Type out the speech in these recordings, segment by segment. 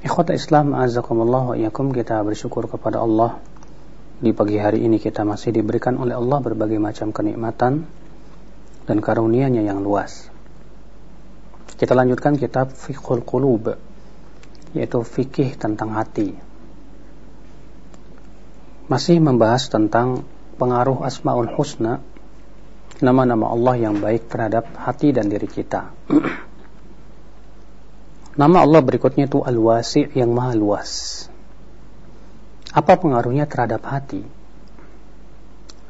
Ikhwata Islam, azakumullah wa iyakum, kita bersyukur kepada Allah di pagi hari ini kita masih diberikan oleh Allah berbagai macam kenikmatan dan karunia-Nya yang luas. Kita lanjutkan kitab Fiqhul Qulub yaitu fikih tentang hati. Masih membahas tentang pengaruh Asmaul Husna, nama-nama Allah yang baik terhadap hati dan diri kita. Nama Allah berikutnya itu Al-Wasi' yang maha luas. Apa pengaruhnya terhadap hati?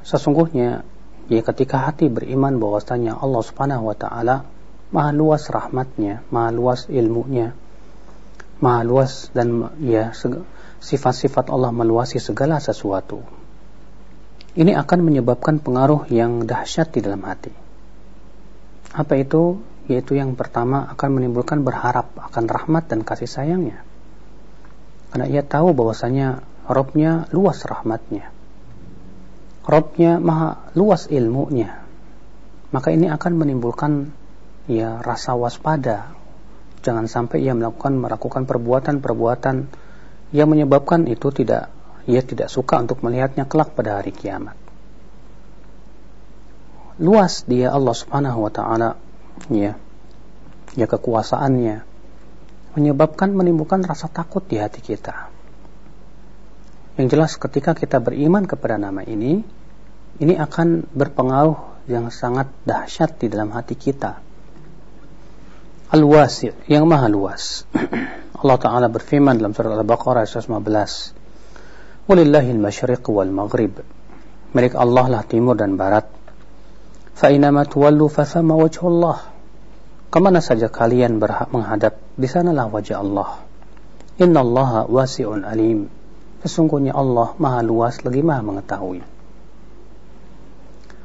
Sesungguhnya ya ketika hati beriman bahwasanya Allah Subhanahu wa taala maha luas rahmatnya, maha luas ilmunya, maha luas dan ya sifat-sifat Allah meluasi segala sesuatu. Ini akan menyebabkan pengaruh yang dahsyat di dalam hati. Apa itu? Yaitu yang pertama akan menimbulkan berharap akan rahmat dan kasih sayangnya. Karena ia tahu bahwasanya Robnya luas rahmatnya. Robnya maha luas ilmunya. Maka ini akan menimbulkan ya rasa waspada. Jangan sampai ia melakukan melakukan perbuatan-perbuatan yang menyebabkan itu tidak ia tidak suka untuk melihatnya kelak pada hari kiamat. Luas dia Allah Subhanahu wa taala ya ya kekuasaannya. Menyebabkan menimbulkan rasa takut di hati kita. Yang jelas ketika kita beriman kepada nama ini ini akan berpengaruh yang sangat dahsyat di dalam hati kita. Al-Wasi' yang maha luas. Allah Ta'ala berfirman dalam surat Al-Baqarah ayat 15 Walillahil masyriq wal maghrib. Milik Allah lah timur dan barat. Fa'inama tuwallu fathama wajhullah Ke mana saja kalian berhak menghadap, di sanalah wajah Allah. Inna Allah wasi'un alim. Sesungguhnya Allah maha luas lagi maha mengetahui.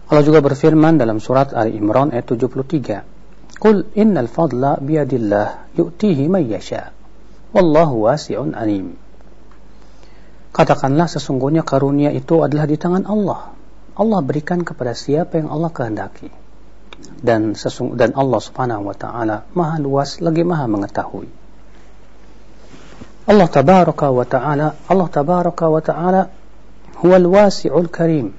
Allah juga berfirman dalam surat Ali Imran ayat 73. Qul innal fadla biyadillah yu'tihi man yasha. Wallahu wasi'un alim. Katakanlah sesungguhnya karunia itu adalah di tangan Allah. Allah berikan kepada siapa yang Allah kehendaki dan sesung dan Allah Subhanahu wa taala Maha luas lagi Maha mengetahui. Allah tabaraka wa taala Allah tabaraka wa taala huwal wasi'ul karim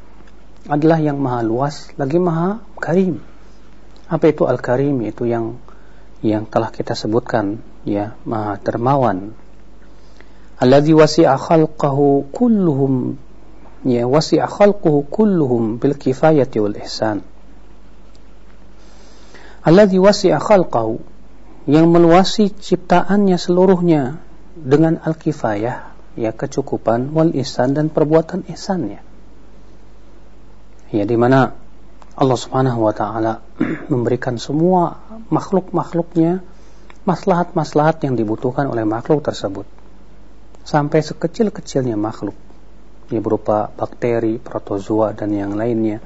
adalah yang maha luas lagi maha karim. Apa itu al-karim? Itu yang yang telah kita sebutkan ya, maha dermawan. Alladzi wasi'a khalqahu kulluhum ya wasi'a khalquhu kulluhum bil kifayati wal ihsan alladzi wasi'a khalqahu. Yang meluasi ciptaannya seluruhnya dengan al-kifayah ya kecukupan wal ihsan dan perbuatan ihsannya. Ya di mana Allah Subhanahu wa taala memberikan semua makhluk-makhluknya maslahat-maslahat yang dibutuhkan oleh makhluk tersebut. Sampai sekecil-kecilnya makhluk. Ya berupa bakteri, protozoa dan yang lainnya.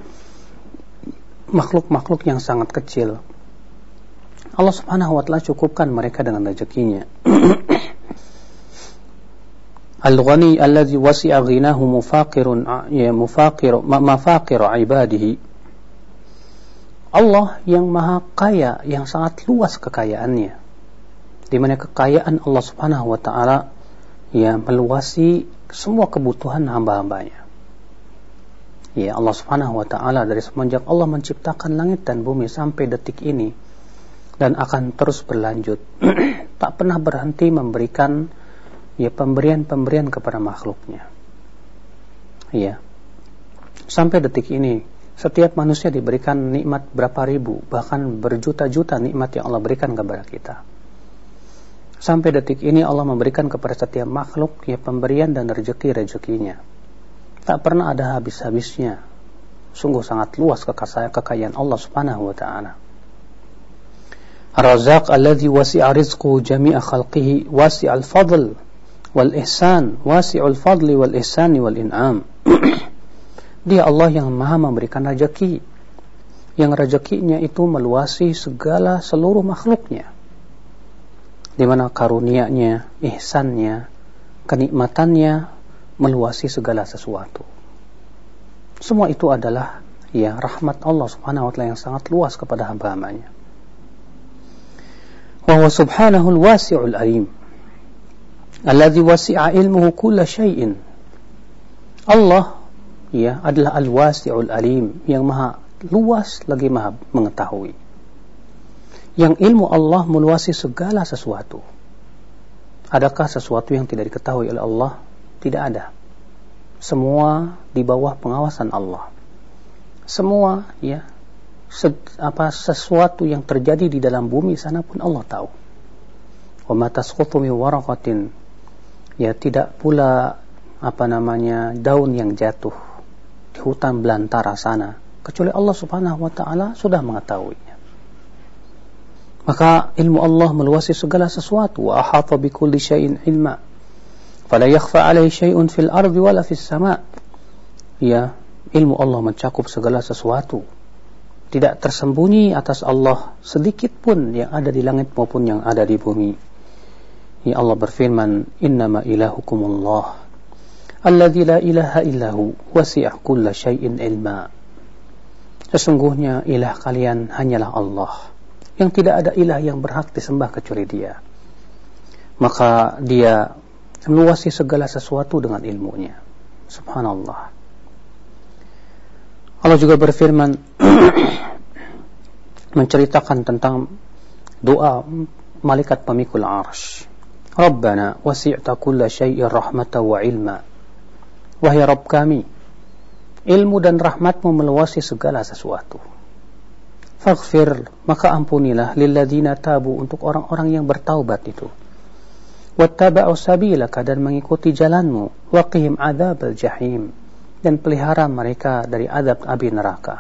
Makhluk-makhluk yang sangat kecil Allah Subhanahu wa taala cukupkan mereka dengan rezekinya. Al-ghani alladhi wasi'a ghinahu mufaqirun ya mufaqir mafaqir ibadihi. Allah yang maha kaya, yang sangat luas kekayaannya. Di mana kekayaan Allah Subhanahu wa taala ya meluasi semua kebutuhan hamba-hambanya. Ya Allah Subhanahu wa taala dari semenjak Allah menciptakan langit dan bumi sampai detik ini dan akan terus berlanjut. tak pernah berhenti memberikan ya pemberian-pemberian kepada makhluknya. Ya. Sampai detik ini setiap manusia diberikan nikmat berapa ribu bahkan berjuta-juta nikmat yang Allah berikan kepada kita. Sampai detik ini Allah memberikan kepada setiap makhluk ya pemberian dan rezeki-rezekinya. Tak pernah ada habis-habisnya. Sungguh sangat luas kekayaan Allah Subhanahu wa taala. الرزاق الذي وسع رزقه جميع خلقه واسع الفضل wal ihsan wasi'ul fadli wal ihsani wal in'am dia Allah yang maha memberikan rezeki yang rezekinya itu meluasi segala seluruh makhluknya di mana karunia-Nya, ihsannya, kenikmatannya meluasi segala sesuatu. Semua itu adalah ya rahmat Allah Subhanahu wa taala yang sangat luas kepada hamba-hambanya. Huwa subhanahu al-wasi'ul alim. Alladhi wasi'a ilmuhu kulla syai'in. Allah ya adalah al-wasi'ul alim yang maha luas lagi maha mengetahui yang ilmu Allah meluasi segala sesuatu. Adakah sesuatu yang tidak diketahui oleh Allah? Tidak ada. Semua di bawah pengawasan Allah. Semua ya se apa sesuatu yang terjadi di dalam bumi sana pun Allah tahu. Wa ma tasqutu min waraqatin ya tidak pula apa namanya daun yang jatuh di hutan belantara sana kecuali Allah Subhanahu wa taala sudah mengetahuinya. Maka ilmu Allah meluasi segala sesuatu. Wa ahata bi kulli syai'in ilma. Fala yakhfa alaihi syai'un fil ardi wala fis sama. Ya, ilmu Allah mencakup segala sesuatu. Tidak tersembunyi atas Allah sedikit pun yang ada di langit maupun yang ada di bumi. Ya Allah berfirman, "Innama ilahukumullah alladzi la ilaha illahu wasi'a kulla syai'in ilma." Sesungguhnya ilah kalian hanyalah Allah yang tidak ada ilah yang berhak disembah kecuali dia maka dia meluasi segala sesuatu dengan ilmunya subhanallah Allah juga berfirman menceritakan tentang doa malaikat pemikul arsh. Rabbana wasi'ta kulla syai'in rahmatan wa ilma. Wahai Rabb kami ilmu dan rahmatmu meluasi segala sesuatu. Faghfir maka ampunilah lilladina tabu untuk orang-orang yang bertaubat itu. Wattaba'u sabilaka dan mengikuti jalanmu. Waqihim adzabal jahim dan pelihara mereka dari adab api neraka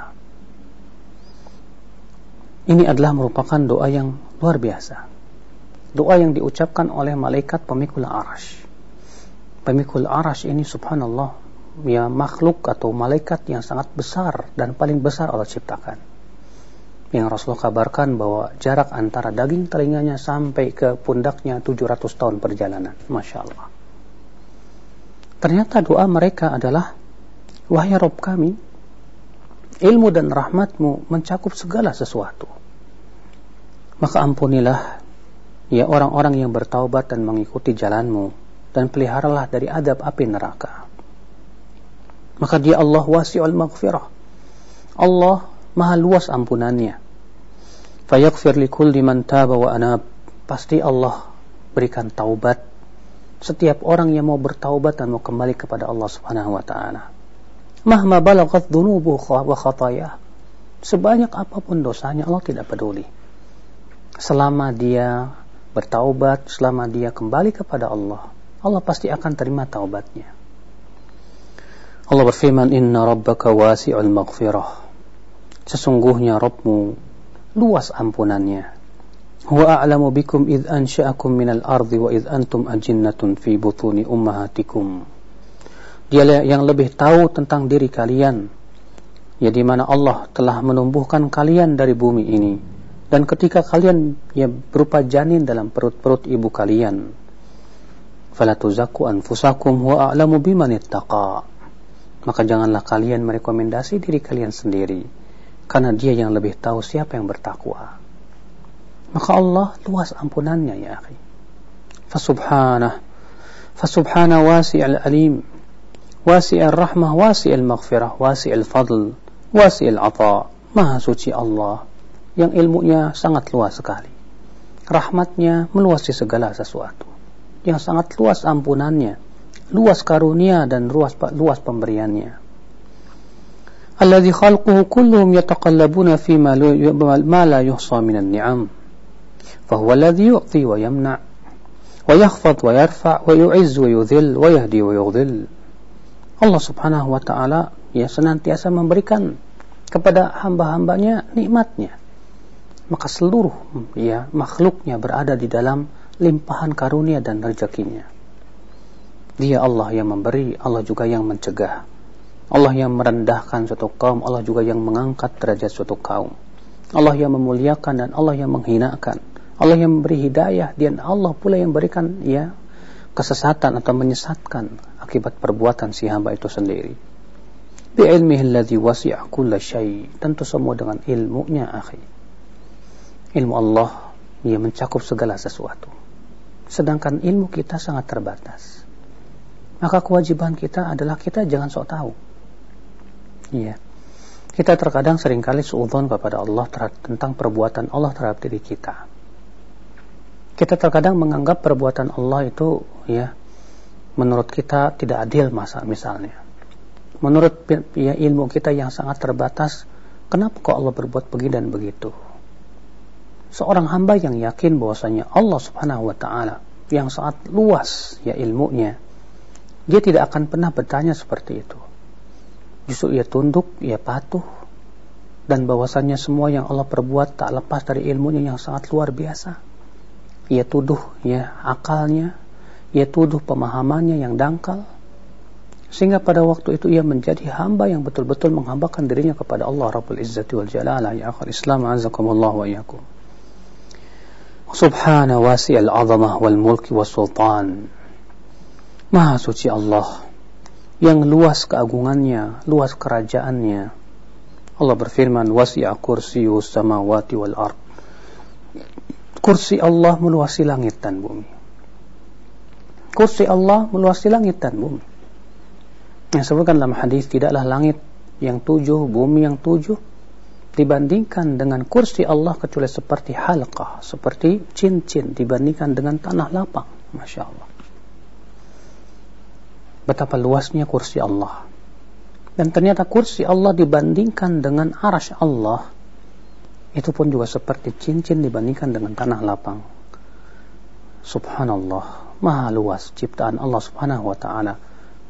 ini adalah merupakan doa yang luar biasa doa yang diucapkan oleh malaikat pemikul arash pemikul arash ini subhanallah ya makhluk atau malaikat yang sangat besar dan paling besar Allah ciptakan yang Rasulullah kabarkan bahwa jarak antara daging telinganya sampai ke pundaknya 700 tahun perjalanan. Masya Allah. Ternyata doa mereka adalah, Wahai Rob kami, ilmu dan rahmatmu mencakup segala sesuatu. Maka ampunilah ya orang-orang yang bertaubat dan mengikuti jalanmu dan peliharalah dari adab api neraka. Maka dia Allah wasi'ul maghfirah. Allah maha luas ampunannya. Fayaghfir li kulli man taba wa anab. Pasti Allah berikan taubat setiap orang yang mau bertaubat dan mau kembali kepada Allah Subhanahu wa taala. Mahma balagat dhunubu wa khataya. Sebanyak apa pun dosanya Allah tidak peduli. Selama dia bertaubat, selama dia kembali kepada Allah, Allah pasti akan terima taubatnya. Allah berfirman, "Inna rabbaka wasi'ul maghfirah." Sesungguhnya Rabbmu luas ampunannya. Huwa a'lamu bikum id ansha'akum minal ardi wa id antum ajinnatun fi butuni ummahatikum. Dia yang lebih tahu tentang diri kalian. Ya di mana Allah telah menumbuhkan kalian dari bumi ini dan ketika kalian ya berupa janin dalam perut-perut ibu kalian. Fala tuzakku anfusakum huwa a'lamu biman. Maka janganlah kalian merekomendasi diri kalian sendiri karena dia yang lebih tahu siapa yang bertakwa maka Allah luas ampunannya ya akhi fasubhanah fasubhana wasi'al alim wasi'al rahmah wasi'al maghfirah wasi'al fadl wasi'al ata maha suci Allah yang ilmunya sangat luas sekali rahmatnya meluasi segala sesuatu yang sangat luas ampunannya luas karunia dan luas luas pemberiannya الذي خلقه كلهم يتقلبون فيما ما لا يحصى من النعم فهو الذي يعطي ويمنع ويخفض ويرفع ويعز ويذل ويهدي ويضل Allah subhanahu wa ta'ala ya senantiasa memberikan kepada hamba-hambanya nikmatnya maka seluruh ya makhluknya berada di dalam limpahan karunia dan rezekinya Dia Allah yang memberi, Allah juga yang mencegah. Allah yang merendahkan suatu kaum, Allah juga yang mengangkat derajat suatu kaum. Allah yang memuliakan dan Allah yang menghinakan. Allah yang memberi hidayah dan Allah pula yang berikan ya kesesatan atau menyesatkan akibat perbuatan si hamba itu sendiri. Bi ilmihi alladhi wasi'a kulla syai. Tentu semua dengan ilmunya, akhi. Ilmu Allah ia mencakup segala sesuatu. Sedangkan ilmu kita sangat terbatas. Maka kewajiban kita adalah kita jangan sok tahu. Iya. Kita terkadang sering kali suudzon kepada Allah tentang perbuatan Allah terhadap diri kita. Kita terkadang menganggap perbuatan Allah itu ya menurut kita tidak adil masa misalnya. Menurut ya, ilmu kita yang sangat terbatas, kenapa kok Allah berbuat begini dan begitu? Seorang hamba yang yakin bahwasanya Allah Subhanahu wa taala yang sangat luas ya ilmunya, dia tidak akan pernah bertanya seperti itu. Justru ia tunduk, ia patuh dan bahwasanya semua yang Allah perbuat tak lepas dari ilmunya yang sangat luar biasa ia tuduh ya akalnya, ia tuduh pemahamannya yang dangkal, sehingga pada waktu itu ia menjadi hamba yang betul-betul menghambakan dirinya kepada Allah Rabbul Izzati wal Jalalah ya akhir Islam azakumullah wa iyyakum. Subhana wasi al-azamah wal mulki was sultan. Maha suci Allah yang luas keagungannya, luas kerajaannya. Allah berfirman, "Wasi'a kursiyus samawati wal ard." kursi Allah meluasi langit dan bumi. Kursi Allah meluasi langit dan bumi. Yang sebutkan dalam hadis tidaklah langit yang tujuh, bumi yang tujuh dibandingkan dengan kursi Allah kecuali seperti halqah, seperti cincin dibandingkan dengan tanah lapang. Masya Allah. Betapa luasnya kursi Allah. Dan ternyata kursi Allah dibandingkan dengan arash Allah itu pun juga seperti cincin dibandingkan dengan tanah lapang. Subhanallah, maha luas ciptaan Allah Subhanahu wa taala.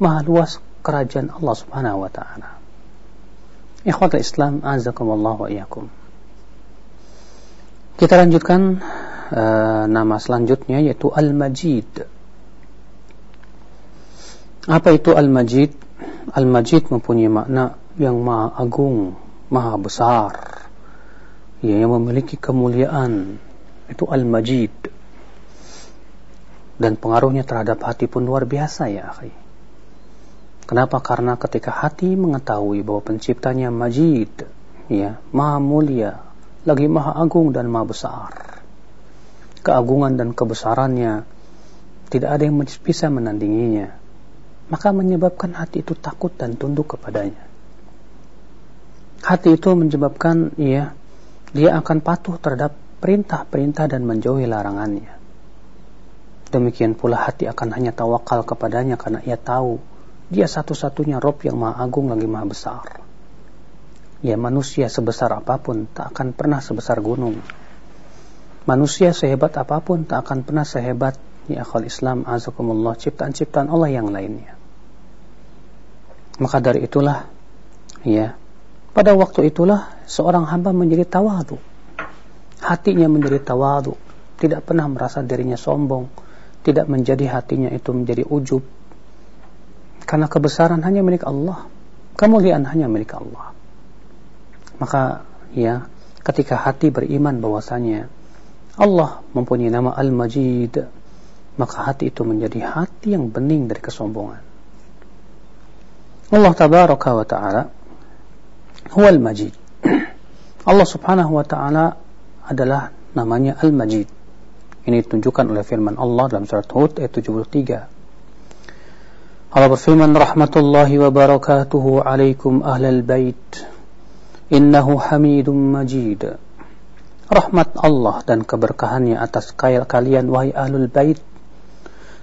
Maha luas kerajaan Allah Subhanahu wa taala. Ikhwatul Islam, azakumullah wa iyyakum. Kita lanjutkan uh, nama selanjutnya yaitu Al-Majid. Apa itu Al-Majid? Al-Majid mempunyai makna yang maha agung, maha besar, ya, yang memiliki kemuliaan itu Al-Majid dan pengaruhnya terhadap hati pun luar biasa ya akhi. Kenapa? Karena ketika hati mengetahui bahwa penciptanya Majid, ya, Maha Mulia, lagi Maha Agung dan Maha Besar. Keagungan dan kebesarannya tidak ada yang bisa menandinginya. Maka menyebabkan hati itu takut dan tunduk kepadanya. Hati itu menyebabkan ya dia akan patuh terhadap perintah-perintah dan menjauhi larangannya. Demikian pula hati akan hanya tawakal kepadanya karena ia tahu dia satu-satunya Rob yang maha agung lagi maha besar. Ya manusia sebesar apa pun tak akan pernah sebesar gunung. Manusia sehebat apa pun tak akan pernah sehebat ya akhal Islam azakumullah ciptaan-ciptaan Allah yang lainnya. Maka dari itulah ya pada waktu itulah seorang hamba menjadi tawadu. Hatinya menjadi tawadu, tidak pernah merasa dirinya sombong, tidak menjadi hatinya itu menjadi ujub. Karena kebesaran hanya milik Allah, kemuliaan hanya milik Allah. Maka ya, ketika hati beriman bahwasanya Allah mempunyai nama Al-Majid, maka hati itu menjadi hati yang bening dari kesombongan. Allah tabaraka wa taala huwal majid Allah subhanahu wa ta'ala adalah namanya Al-Majid ini ditunjukkan oleh firman Allah dalam surat Hud ayat 73 Allah berfirman rahmatullahi wa barakatuhu alaikum ahlal bait innahu hamidum majid rahmat Allah dan keberkahannya atas kalian wahai ahlul bait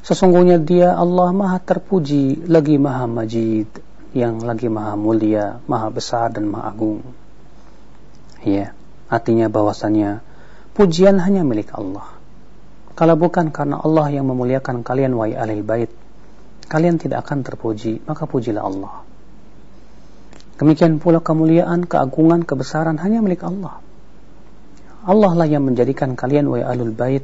sesungguhnya dia Allah maha terpuji lagi maha majid yang lagi maha mulia, maha besar dan maha agung. Ya, artinya bahwasannya pujian hanya milik Allah. Kalau bukan karena Allah yang memuliakan kalian wahai ahli bait, kalian tidak akan terpuji, maka pujilah Allah. Demikian pula kemuliaan, keagungan, kebesaran hanya milik Allah. Allah lah yang menjadikan kalian wahai ahlul bait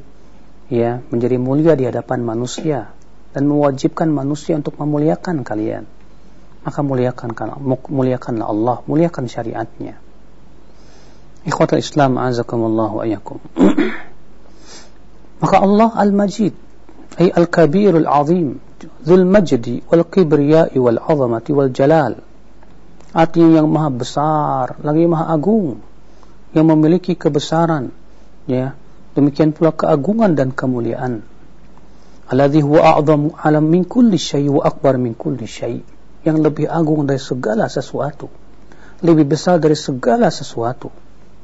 ya menjadi mulia di hadapan manusia dan mewajibkan manusia untuk memuliakan kalian maka muliakan muliakanlah Allah muliakan syariatnya ikhwatul Islam azakumullah wa ayakum maka Allah al-Majid ay al-Kabir al-Azim Dhul Majdi wal Kibriyai wal Azamati wal Jalal. Artinya yang maha besar lagi maha agung yang memiliki kebesaran ya. Demikian pula keagungan dan kemuliaan. Alladhi huwa a'zamu alam min kulli syai wa akbar min kulli syai. Yang lebih agung dari segala sesuatu. Lebih besar dari segala sesuatu.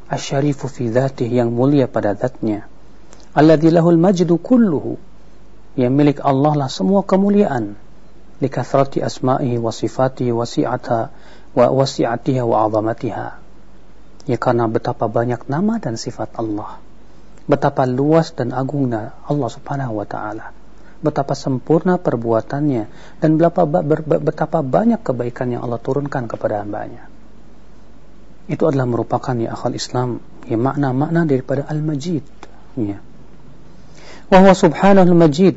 Asyarifu fi dzatih yang mulia pada zatnya alladhi lahul majdu kulluhu. Yang milik Allah lah semua kemuliaan. Likathrati asma'ihi wa sifatihi wa si'ata wa wasi'atiha wa 'azamatiha. Ya karena betapa banyak nama dan sifat Allah. Betapa luas dan agungnya Allah Subhanahu wa taala. Betapa sempurna perbuatannya dan betapa, banyak kebaikan yang Allah turunkan kepada hambanya. Itu adalah merupakan ya akal Islam ya makna-makna daripada Al-Majid. Ya al-majid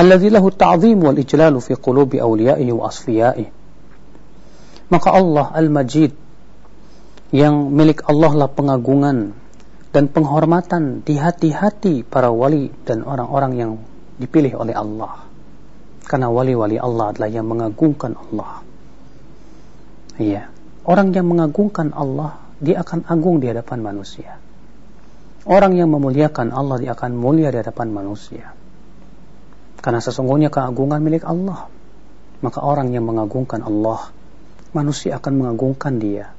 alladhi lahu at-ta'zim wal ijlal fi qulubi awliyaihi wa asfiyaihi maka Allah Al-Majid yang milik Allah lah pengagungan dan penghormatan di hati-hati para wali dan orang-orang yang dipilih oleh Allah. Karena wali-wali Allah adalah yang mengagungkan Allah. Iya. Orang yang mengagungkan Allah, dia akan agung di hadapan manusia. Orang yang memuliakan Allah, dia akan mulia di hadapan manusia. Karena sesungguhnya keagungan milik Allah. Maka orang yang mengagungkan Allah, manusia akan mengagungkan dia.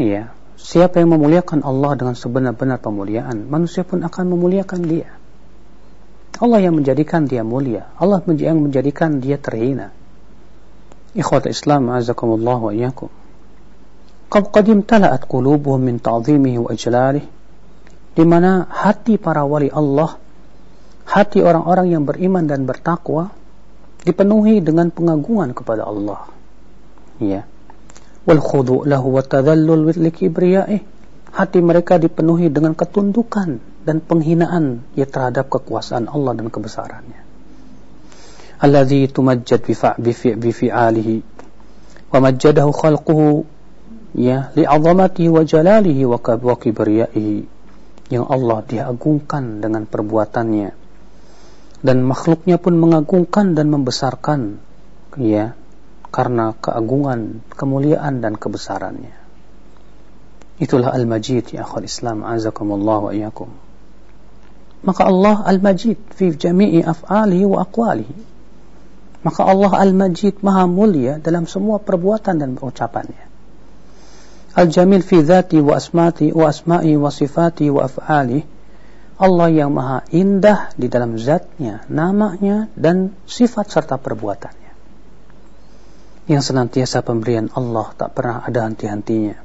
Iya. Siapa yang memuliakan Allah dengan sebenar-benar pemuliaan, manusia pun akan memuliakan dia. Allah yang menjadikan dia mulia, Allah yang menjadikan dia terhina. Ikhwat Islam, azakumullah wa iyyakum. Qadim tala'at qulubuhum min ta'zimihi wa ijlalih di mana hati para wali Allah, hati orang-orang yang beriman dan bertakwa dipenuhi dengan pengagungan kepada Allah. Ya. Wal khudu' lahu wa tadhallul likibriya'ih hati mereka dipenuhi dengan ketundukan dan penghinaan ya terhadap kekuasaan Allah dan kebesarannya. Alladhi tumajjad bi fi'alihi wa majjadahu khalquhu ya li'azamatihi wa jalalihi wa kibriya'ihi yang Allah diagungkan dengan perbuatannya dan makhluknya pun mengagungkan dan membesarkan ya karena keagungan, kemuliaan dan kebesarannya. Itulah Al-Majid ya akhul Islam azakumullah wa iyakum. Maka Allah Al-Majid fi jami'i af'alihi wa aqwalihi. Maka Allah Al-Majid maha mulia dalam semua perbuatan dan ucapannya. Al-Jamil fi dhati wa asmati wa asma'i wa sifati wa af'ali. Allah yang maha indah di dalam zatnya, namanya dan sifat serta perbuatannya. Yang senantiasa pemberian Allah tak pernah ada henti-hentinya.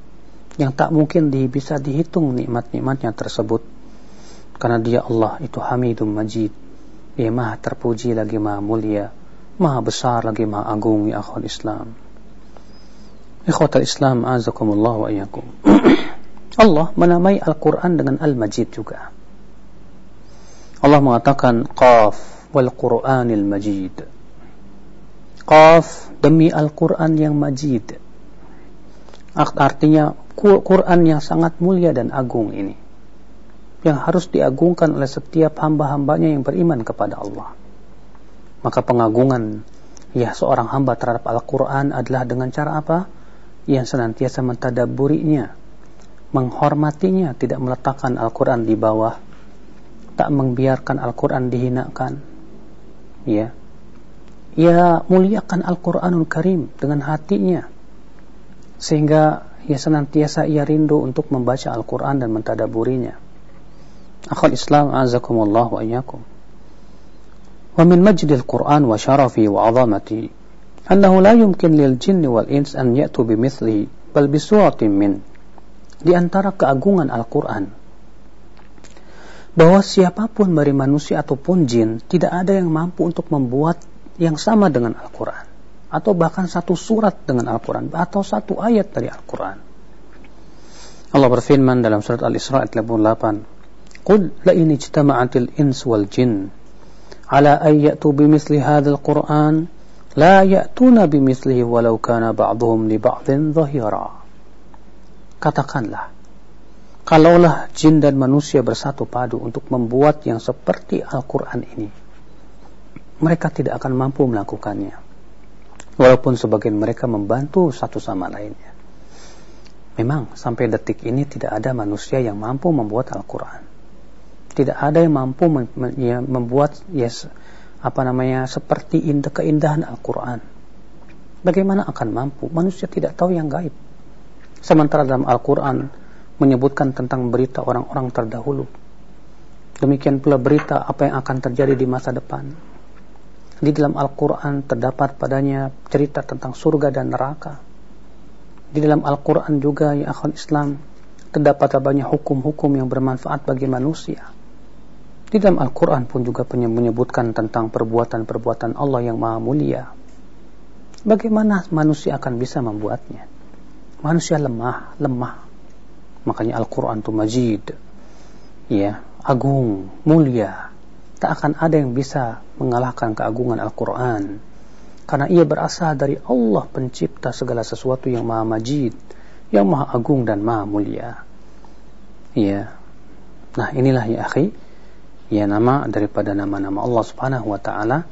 Yang tak mungkin di, bisa dihitung nikmat-nikmatnya tersebut. Karena dia Allah itu Hamidum Majid. Dia maha terpuji lagi maha mulia. Maha besar lagi maha agung ya akhwal Islam ikhwatal Islam azakumullah wa iyakum Allah menamai Al-Quran dengan Al-Majid juga Allah mengatakan Qaf wal Quranil Majid Qaf demi Al-Quran yang majid. Artinya Quran yang sangat mulia dan agung ini. Yang harus diagungkan oleh setiap hamba-hambanya yang beriman kepada Allah. Maka pengagungan ya seorang hamba terhadap Al-Quran adalah dengan cara apa? Yang senantiasa mentadaburinya, menghormatinya, tidak meletakkan Al-Quran di bawah, tak membiarkan Al-Quran dihinakan. Ya, ia muliakan Al-Quranul Karim dengan hatinya sehingga ia senantiasa ia rindu untuk membaca Al-Quran dan mentadaburinya. Akhal Islam azakumullah wa iyyakum. Wa min majdil Quran wa syarafi wa azamati annahu la yumkin lil jinn wal ins an ya'tu bimithlihi bal bisuratin min di antara keagungan Al-Qur'an bahwa siapa pun dari manusia ataupun jin tidak ada yang mampu untuk membuat yang sama dengan Al-Qur'an atau bahkan satu surat dengan Al-Qur'an atau satu ayat dari Al-Qur'an. Allah berfirman dalam surat Al-Isra ayat 88, "Qul la in ijtama'atil ins wal jin ala an ya'tu bimithli hadzal Qur'an لا يأتون بمثله ولو كان بعضهم لبعض ظهيرا katakanlah kalaulah jin dan manusia bersatu padu untuk membuat yang seperti Al-Quran ini mereka tidak akan mampu melakukannya walaupun sebagian mereka membantu satu sama lainnya memang sampai detik ini tidak ada manusia yang mampu membuat Al-Quran tidak ada yang mampu ya, membuat yes, apa namanya seperti indah keindahan Al-Quran. Bagaimana akan mampu? Manusia tidak tahu yang gaib. Sementara dalam Al-Quran menyebutkan tentang berita orang-orang terdahulu. Demikian pula berita apa yang akan terjadi di masa depan. Di dalam Al-Quran terdapat padanya cerita tentang surga dan neraka. Di dalam Al-Quran juga ya akhwan Islam terdapat banyak hukum-hukum yang bermanfaat bagi manusia di dalam Al-Quran pun juga menyebutkan tentang perbuatan-perbuatan Allah yang maha mulia. Bagaimana manusia akan bisa membuatnya? Manusia lemah, lemah. Makanya Al-Quran itu majid. Ya, agung, mulia. Tak akan ada yang bisa mengalahkan keagungan Al-Quran. Karena ia berasal dari Allah pencipta segala sesuatu yang maha majid. Yang maha agung dan maha mulia. Ya. Nah inilah ya akhi ya nama daripada nama-nama Allah Subhanahu wa taala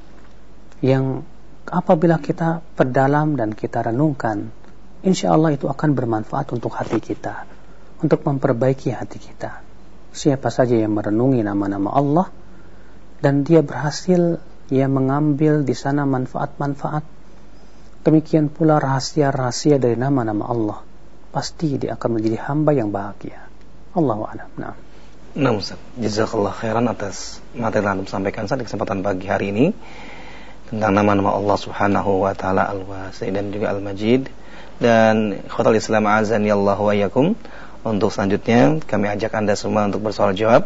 yang apabila kita perdalam dan kita renungkan insya Allah itu akan bermanfaat untuk hati kita untuk memperbaiki hati kita. Siapa saja yang merenungi nama-nama Allah dan dia berhasil ia mengambil di sana manfaat-manfaat. Demikian pula rahasia-rahasia dari nama-nama Allah pasti dia akan menjadi hamba yang bahagia. Allahu a'lam. Nah. Nah Ustaz, jazakallah khairan atas materi yang Anda sampaikan saat di kesempatan pagi hari ini tentang nama-nama Allah Subhanahu wa taala Al-Wasi dan juga Al-Majid dan khotal Islam azan ya Allah wa yakum. Untuk selanjutnya kami ajak Anda semua untuk bersoal jawab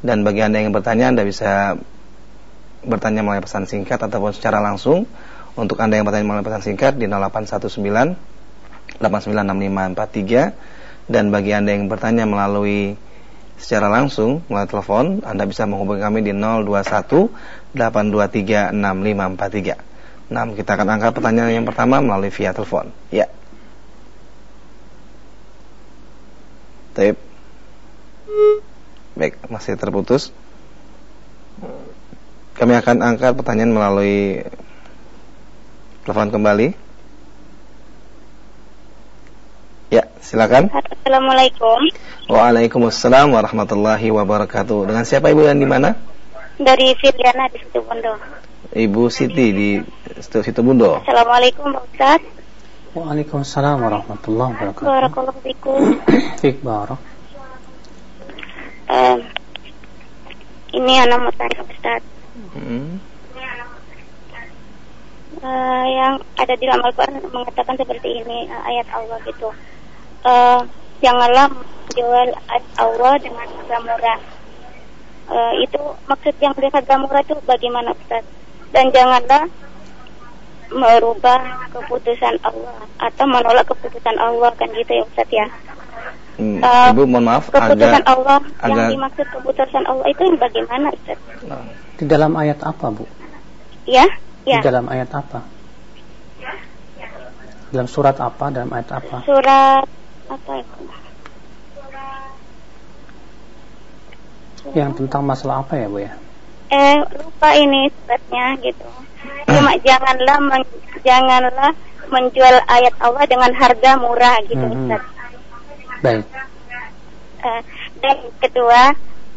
dan bagi Anda yang bertanya Anda bisa bertanya melalui pesan singkat ataupun secara langsung. Untuk Anda yang bertanya melalui pesan singkat di 0819 896543 dan bagi Anda yang bertanya melalui secara langsung melalui telepon, Anda bisa menghubungi kami di 021 823 6543. Nah, kita akan angkat pertanyaan yang pertama melalui via telepon. Ya. Tape. Baik, masih terputus. Kami akan angkat pertanyaan melalui telepon kembali. Ya, silakan. Assalamualaikum. Waalaikumsalam warahmatullahi wabarakatuh. Dengan siapa Ibu dan di mana? Dari Firdiana di Situ Bondo. Ibu Siti di Situ Bondo. Assalamualaikum Pak Ustaz. Waalaikumsalam warahmatullahi wabarakatuh. Barakallahu fikum. Fik barak. Uh, ini anak mau tanya Ustaz. Hmm. Uh, yang ada di dalam Al-Quran mengatakan seperti ini uh, ayat Allah gitu uh, janganlah menjual Allah dengan harga murah. Uh, itu maksud yang dengan harga murah itu bagaimana Ustaz? Dan janganlah merubah keputusan Allah atau menolak keputusan Allah kan gitu ya Ustaz ya. Hmm, uh, Ibu mohon maaf keputusan agak, Allah agak... yang dimaksud keputusan Allah itu yang bagaimana Ustaz? Di dalam ayat apa Bu? Ya, ya. Di dalam ayat apa? Dalam surat apa? Dalam ayat apa? Surat? Yang tentang masalah apa ya Bu ya? Eh lupa ini suratnya gitu. Cuma janganlah men, janganlah menjual ayat Allah dengan harga murah gitu mm -hmm. Ustaz. Baik. Eh, dan kedua,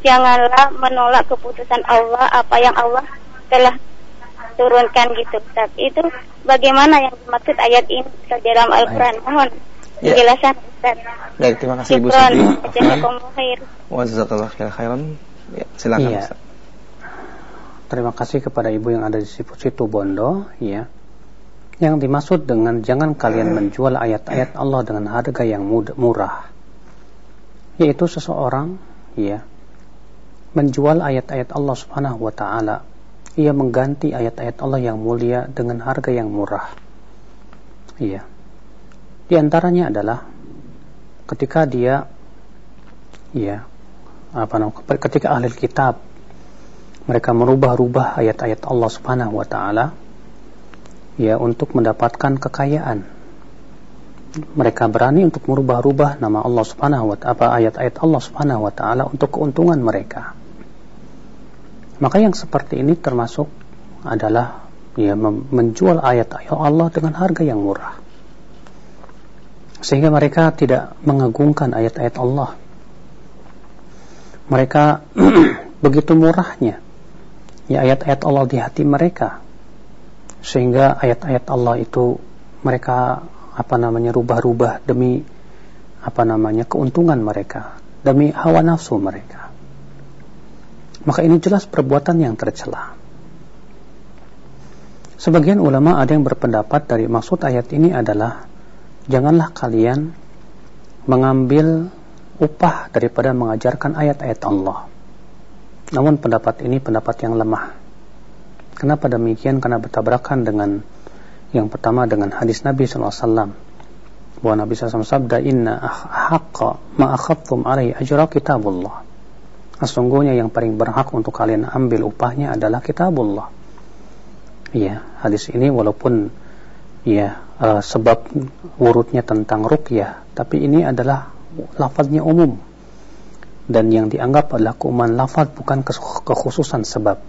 janganlah menolak keputusan Allah apa yang Allah telah turunkan gitu Ustaz. Itu bagaimana yang dimaksud ayat ini dalam Al-Qur'an? Mohon Ya. Penjelasan Ustaz. Baik, terima kasih Ibu Siti. Jazakallah khairan. Ya, silakan iya. Ustaz. Terima kasih kepada Ibu yang ada di situ Bondo, ya. Yang dimaksud dengan jangan kalian menjual ayat-ayat Allah dengan harga yang murah. Yaitu seseorang, ya, menjual ayat-ayat Allah Subhanahu wa taala ia mengganti ayat-ayat Allah yang mulia dengan harga yang murah. Iya. Di antaranya adalah ketika dia ya apa namanya ketika ahli kitab Mereka merubah-rubah ayat-ayat Allah Subhanahu wa taala ya untuk mendapatkan kekayaan. Mereka berani untuk merubah-rubah nama Allah Subhanahu wa taala ayat-ayat Allah Subhanahu wa taala untuk keuntungan mereka. Maka yang seperti ini termasuk adalah ya menjual ayat-ayat Allah dengan harga yang murah. Sehingga mereka tidak mengagungkan ayat-ayat Allah. Mereka begitu murahnya. Ya ayat-ayat Allah di hati mereka. Sehingga ayat-ayat Allah itu mereka apa namanya rubah-rubah demi apa namanya keuntungan mereka. Demi hawa nafsu mereka. Maka ini jelas perbuatan yang tercela. Sebagian ulama ada yang berpendapat dari maksud ayat ini adalah janganlah kalian mengambil upah daripada mengajarkan ayat-ayat Allah. Namun pendapat ini pendapat yang lemah. Kenapa demikian? Karena bertabrakan dengan yang pertama dengan hadis Nabi SAW bahwa Nabi SAW sabda inna haqqa ma akhadtum alaihi ajra kitabullah. Sesungguhnya yang paling berhak untuk kalian ambil upahnya adalah kitabullah. Ya hadis ini walaupun ya uh, sebab urutnya tentang rukyah tapi ini adalah lafaznya umum dan yang dianggap adalah keumuman lafaz bukan kekhususan sebab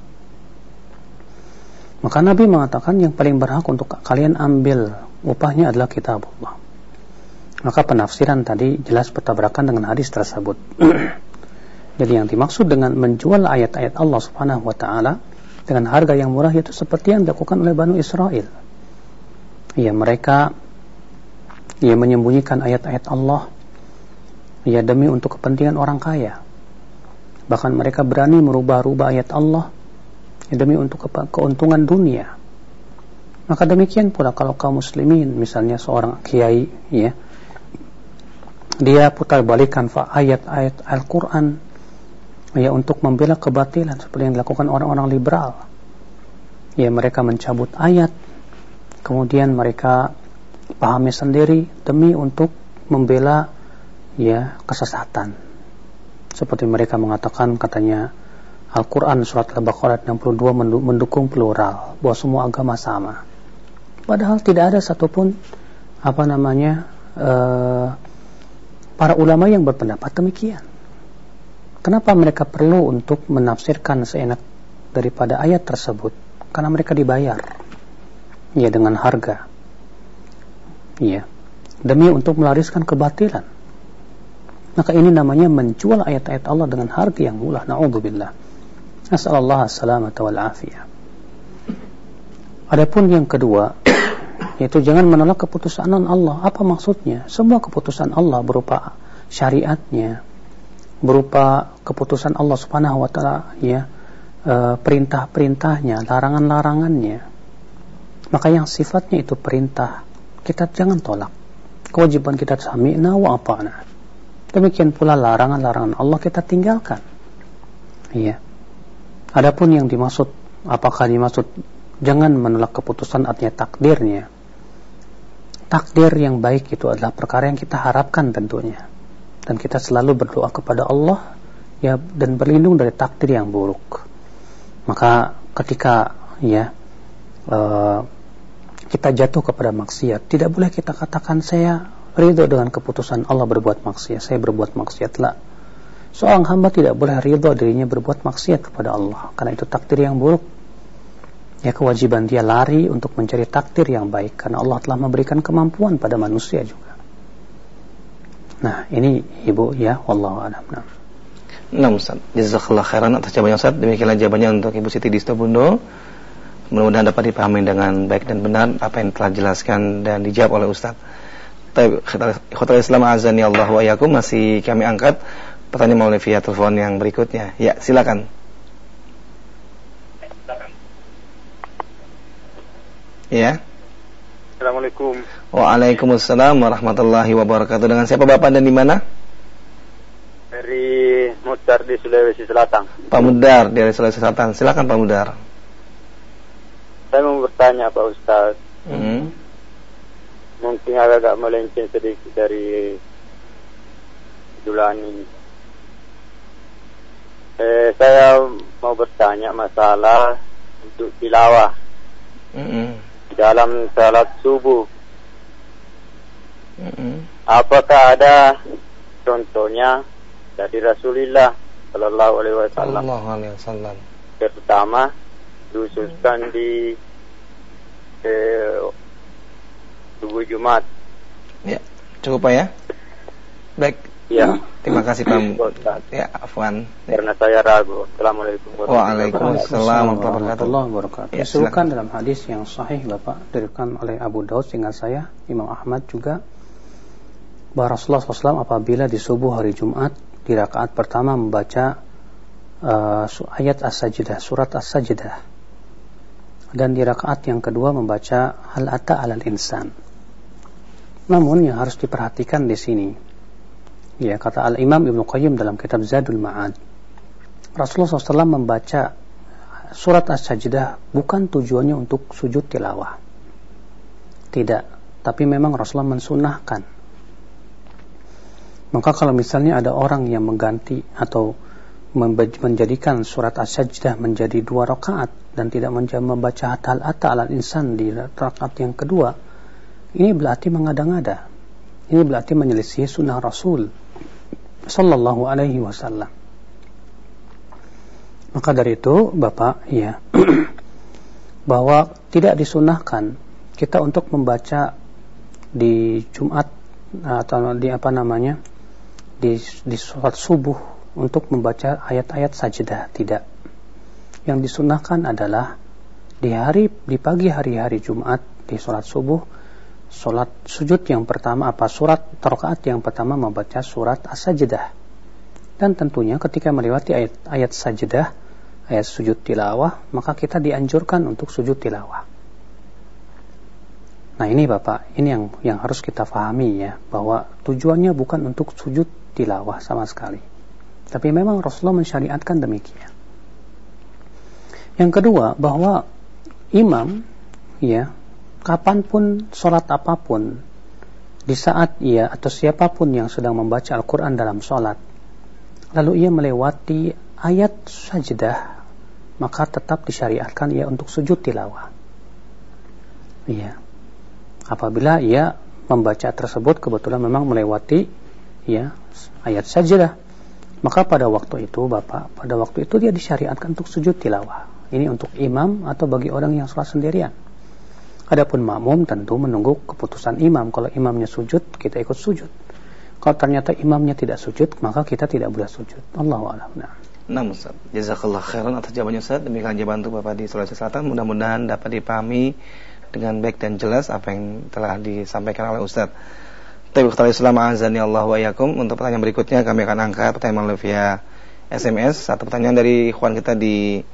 maka Nabi mengatakan yang paling berhak untuk kalian ambil upahnya adalah kitab Allah. Maka penafsiran tadi jelas bertabrakan dengan hadis tersebut. Jadi yang dimaksud dengan menjual ayat-ayat Allah Subhanahu wa taala dengan harga yang murah itu seperti yang dilakukan oleh Bani Israel. Ya mereka ya menyembunyikan ayat-ayat Allah ya demi untuk kepentingan orang kaya. Bahkan mereka berani merubah-rubah ayat Allah ya, demi untuk keuntungan dunia. Maka demikian pula kalau kaum muslimin misalnya seorang kiai ya dia putar balikan ayat-ayat Al-Qur'an ya untuk membela kebatilan seperti yang dilakukan orang-orang liberal. Ya mereka mencabut ayat kemudian mereka pahami sendiri demi untuk membela ya kesesatan. Seperti mereka mengatakan katanya Al-Quran surat Al-Baqarah 62 mendukung plural bahwa semua agama sama. Padahal tidak ada satupun apa namanya uh, para ulama yang berpendapat demikian. Kenapa mereka perlu untuk menafsirkan seenak daripada ayat tersebut? Karena mereka dibayar ya dengan harga ya demi untuk melariskan kebatilan maka ini namanya menjual ayat-ayat Allah dengan harga yang murah na'udzubillah Nasallallahu salamata wal afiyah. Adapun yang kedua, yaitu jangan menolak keputusan Allah. Apa maksudnya? Semua keputusan Allah berupa syariatnya, berupa keputusan Allah Subhanahu wa taala ya, e, perintah-perintahnya, larangan-larangannya. Maka yang sifatnya itu perintah, kita jangan tolak. Kewajiban kita sami'na wa ata'na. Demikian pula larangan-larangan Allah kita tinggalkan. Iya. Adapun yang dimaksud apakah dimaksud jangan menolak keputusan artinya takdirnya. Takdir yang baik itu adalah perkara yang kita harapkan tentunya. Dan kita selalu berdoa kepada Allah ya dan berlindung dari takdir yang buruk. Maka ketika ya uh, kita jatuh kepada maksiat, tidak boleh kita katakan saya ridho dengan keputusan Allah berbuat maksiat, saya berbuat maksiat lah Seorang hamba tidak boleh ridho dirinya berbuat maksiat kepada Allah karena itu takdir yang buruk. Ya kewajiban dia lari untuk mencari takdir yang baik karena Allah telah memberikan kemampuan pada manusia juga. Nah, ini Ibu ya, wallahu a'lam. Nah. Nah, Ustaz. Jazakallah khairan atas jawabannya Ustaz. Demikianlah jawabannya untuk Ibu Siti di Stobundo. Mudah-mudahan dapat dipahami dengan baik dan benar apa yang telah dijelaskan dan dijawab oleh Ustaz. Tapi Khotul Islam azani Allah wa masih kami angkat pertanyaan melalui via telepon yang berikutnya. Ya, silakan. Ya. Assalamualaikum. Waalaikumsalam warahmatullahi wabarakatuh. Dengan siapa Bapak dan di mana? Dari Mudar di Sulawesi Selatan. Pak Mudar dari Sulawesi Selatan. Silakan Pak Mudar. Saya mau bertanya Pak Ustaz. Hmm. Mungkin agak melenceng sedikit dari Dulani Eh, saya mau bertanya masalah untuk tilawah Mm-mm. di dalam salat subuh. Mm-mm. Apakah ada contohnya dari Rasulullah Shallallahu Alaihi Wasallam Sallallahu alaihi wasallam. terutama diususkan di eh, subuh Jumat? Ya, cukup Pak ya. Baik. Ya, Terima kasih Pak. Ustaz. Ya, Afwan. Ya. Karena saya ragu. Assalamualaikum Waalaikumsalam warahmatullahi wabarakatuh. warahmatullahi wabarakatuh. Ya, Disebutkan silakan. dalam hadis yang sahih Bapak diriwayatkan oleh Abu Daud sehingga saya Imam Ahmad juga bahwa Rasulullah SAW apabila di subuh hari Jumat di rakaat pertama membaca uh, ayat As-Sajdah, surat As-Sajdah. Dan di rakaat yang kedua membaca Hal Ata 'alal Insan. Namun yang harus diperhatikan di sini ya kata Al-Imam Ibnu Qayyim dalam kitab Zadul Ma'ad Rasulullah SAW membaca surat As-Sajdah bukan tujuannya untuk sujud tilawah. Tidak, tapi memang Rasulullah mensunahkan. Maka kalau misalnya ada orang yang mengganti atau menjadikan surat As-Sajdah menjadi dua rakaat dan tidak membaca hatal ata al insan di rakaat yang kedua, ini berarti mengada-ngada. Ini berarti menyelisih sunnah Rasul Sallallahu Alaihi Wasallam. Maka dari itu, Bapak, ya, bahwa tidak disunahkan kita untuk membaca di Jumat atau di apa namanya di di sholat subuh untuk membaca ayat-ayat sajdah tidak. Yang disunahkan adalah di hari di pagi hari-hari Jumat di sholat subuh sholat sujud yang pertama apa surat rakaat yang pertama membaca surat as-sajdah dan tentunya ketika melewati ayat ayat sajdah ayat sujud tilawah maka kita dianjurkan untuk sujud tilawah. Nah ini bapak ini yang yang harus kita pahami ya bahwa tujuannya bukan untuk sujud tilawah sama sekali tapi memang Rasulullah mensyariatkan demikian. Yang kedua bahwa imam ya kapan pun sholat apa pun di saat ia atau siapa pun yang sedang membaca Al-Quran dalam sholat lalu ia melewati ayat sajdah maka tetap disyariatkan ia untuk sujud tilawah. Iya. Apabila ia membaca tersebut kebetulan memang melewati ya ayat sajdah maka pada waktu itu Bapak pada waktu itu dia disyariatkan untuk sujud tilawah ini untuk imam atau bagi orang yang sholat sendirian Adapun makmum tentu menunggu keputusan imam. Kalau imamnya sujud, kita ikut sujud. Kalau ternyata imamnya tidak sujud, maka kita tidak boleh sujud. Allahu a'lam. Nah. Nah Ustaz, jazakallah khairan atas jawabannya Ustaz. Demikian jawaban untuk Bapak di Sulawesi Selatan. Mudah-mudahan dapat dipahami dengan baik dan jelas apa yang telah disampaikan oleh Ustaz. Tapi kata Islam azani Allah wa yakum. Untuk pertanyaan berikutnya kami akan angkat pertanyaan melalui via SMS. Satu pertanyaan dari ikhwan kita di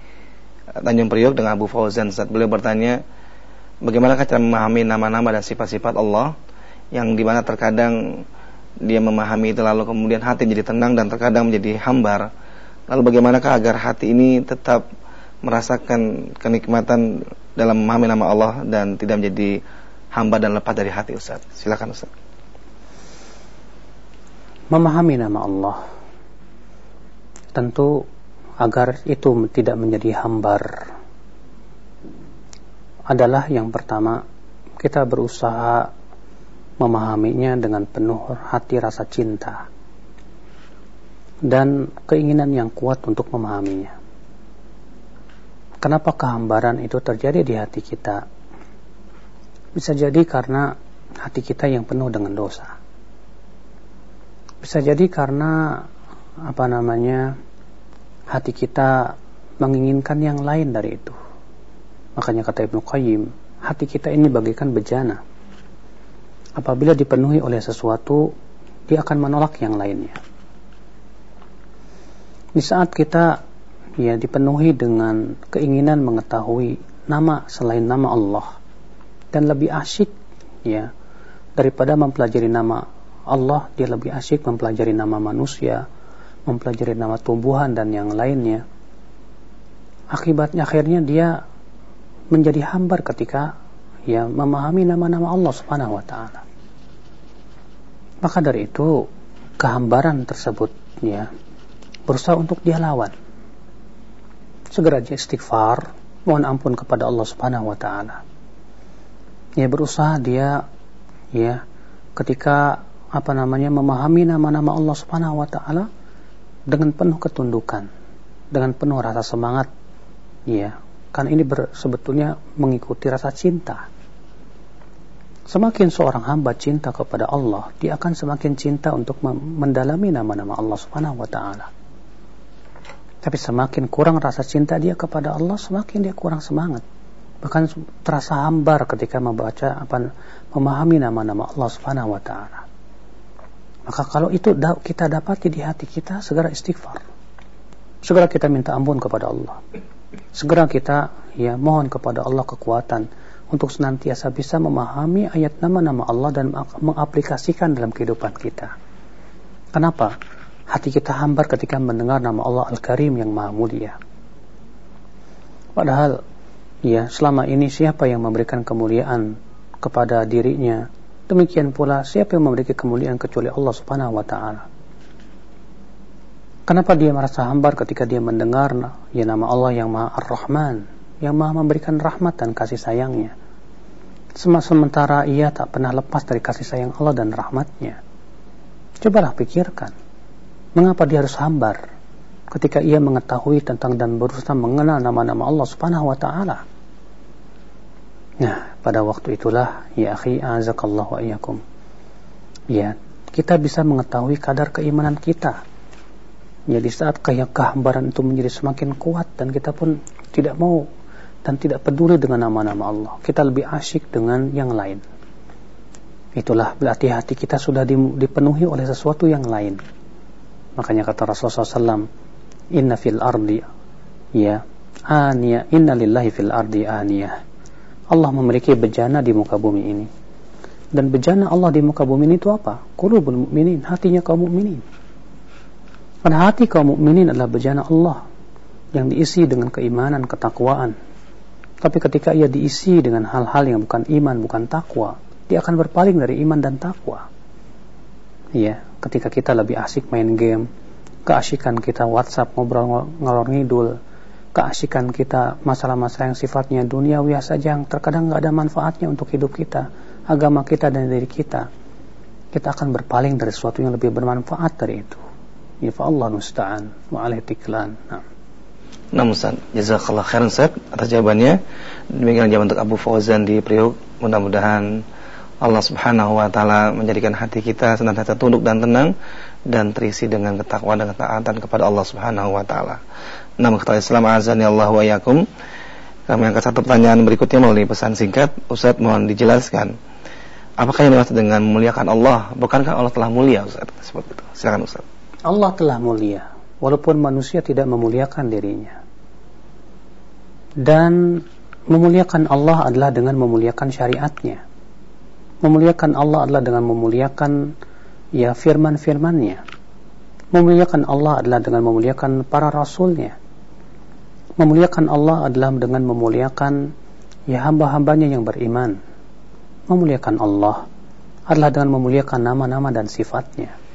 Tanjung Priok dengan Abu Fauzan Ustaz. Beliau bertanya, bagaimana cara memahami nama-nama dan sifat-sifat Allah yang di mana terkadang dia memahami itu lalu kemudian hati jadi tenang dan terkadang menjadi hambar lalu bagaimanakah agar hati ini tetap merasakan kenikmatan dalam memahami nama Allah dan tidak menjadi hamba dan lepas dari hati Ustaz silakan Ustaz Memahami nama Allah tentu agar itu tidak menjadi hambar adalah yang pertama kita berusaha memahaminya dengan penuh hati rasa cinta dan keinginan yang kuat untuk memahaminya. Kenapa kehambaran itu terjadi di hati kita? Bisa jadi karena hati kita yang penuh dengan dosa. Bisa jadi karena apa namanya hati kita menginginkan yang lain dari itu. Makanya kata Ibnu Qayyim, hati kita ini bagaikan bejana. Apabila dipenuhi oleh sesuatu, dia akan menolak yang lainnya. Di saat kita ya dipenuhi dengan keinginan mengetahui nama selain nama Allah dan lebih asyik ya daripada mempelajari nama Allah, dia lebih asyik mempelajari nama manusia, mempelajari nama tumbuhan dan yang lainnya. Akibatnya akhirnya dia menjadi hambar ketika ya memahami nama-nama Allah Subhanahu wa taala. Maka dari itu kehambaran tersebut ya berusaha untuk dia lawan. segera dia istighfar, mohon ampun kepada Allah Subhanahu wa taala. Ya berusaha dia ya ketika apa namanya memahami nama-nama Allah Subhanahu wa taala dengan penuh ketundukan, dengan penuh rasa semangat ya. Kan ini ber, sebetulnya mengikuti rasa cinta. Semakin seorang hamba cinta kepada Allah, dia akan semakin cinta untuk mendalami nama-nama Allah Subhanahu wa taala. Tapi semakin kurang rasa cinta dia kepada Allah, semakin dia kurang semangat. Bahkan terasa hambar ketika membaca apa memahami nama-nama Allah Subhanahu wa taala. Maka kalau itu kita dapati di hati kita, segera istighfar. Segera kita minta ampun kepada Allah. Segera kita ya mohon kepada Allah kekuatan untuk senantiasa bisa memahami ayat nama-nama Allah dan mengaplikasikan dalam kehidupan kita. Kenapa? Hati kita hambar ketika mendengar nama Allah Al-Karim yang Maha Mulia. Padahal, ya, selama ini siapa yang memberikan kemuliaan kepada dirinya? Demikian pula siapa yang memiliki kemuliaan kecuali Allah Subhanahu wa taala. Kenapa dia merasa hambar ketika dia mendengar ya nama Allah yang Maha Ar-Rahman, yang maha memberikan rahmat dan kasih sayangnya. Sementara ia tak pernah lepas dari kasih sayang Allah dan rahmatnya. Cobalah pikirkan, mengapa dia harus hambar ketika ia mengetahui tentang dan berusaha mengenal nama-nama Allah subhanahu wa ta'ala. Nah, pada waktu itulah, ya akhi, azakallahu wa iyakum. Ya, kita bisa mengetahui kadar keimanan kita. Ya, di saat kehambaran itu menjadi semakin kuat dan kita pun tidak mau dan tidak peduli dengan nama-nama Allah. Kita lebih asyik dengan yang lain. Itulah berarti hati kita sudah dipenuhi oleh sesuatu yang lain. Makanya kata Rasulullah SAW, Inna fil ardi ya aniya inna lillahi fil ardi aniyah. Allah memiliki bejana di muka bumi ini. Dan bejana Allah di muka bumi ini itu apa? Qulubul mu'minin, hatinya kaum mukminin. Karena hati kaum mukminin adalah bejana Allah yang diisi dengan keimanan, ketakwaan, tapi ketika ia diisi dengan hal-hal yang bukan iman, bukan takwa, dia akan berpaling dari iman dan takwa. Iya, ketika kita lebih asik main game, keasikan kita WhatsApp ngobrol ngalor ngidul, keasikan kita masalah-masalah yang sifatnya duniawi saja yang terkadang nggak ada manfaatnya untuk hidup kita, agama kita dan diri kita. Kita akan berpaling dari sesuatu yang lebih bermanfaat dari itu. Ya Allah musta'an wa tiklan. Namun Ustaz, jazakallah khairan Ustaz atas jawabannya. Demikian jawaban untuk Abu Fauzan di Priok. Mudah-mudahan Allah Subhanahu wa taala menjadikan hati kita senantiasa tunduk dan tenang dan terisi dengan ketakwaan dan ketaatan kepada Allah Subhanahu wa taala. Nama kita Islam azan ya Allah wa yakum. Kami angkat satu pertanyaan berikutnya melalui pesan singkat. Ustaz mohon dijelaskan. Apakah yang dimaksud dengan memuliakan Allah? Bukankah Allah telah mulia Ustaz? Seperti itu. Silakan Ustaz. Allah telah mulia walaupun manusia tidak memuliakan dirinya. Dan memuliakan Allah adalah dengan memuliakan syariatnya. Memuliakan Allah adalah dengan memuliakan ya firman-firmannya. Memuliakan Allah adalah dengan memuliakan para rasulnya. Memuliakan Allah adalah dengan memuliakan ya hamba-hambanya yang beriman. Memuliakan Allah adalah dengan memuliakan nama-nama dan sifatnya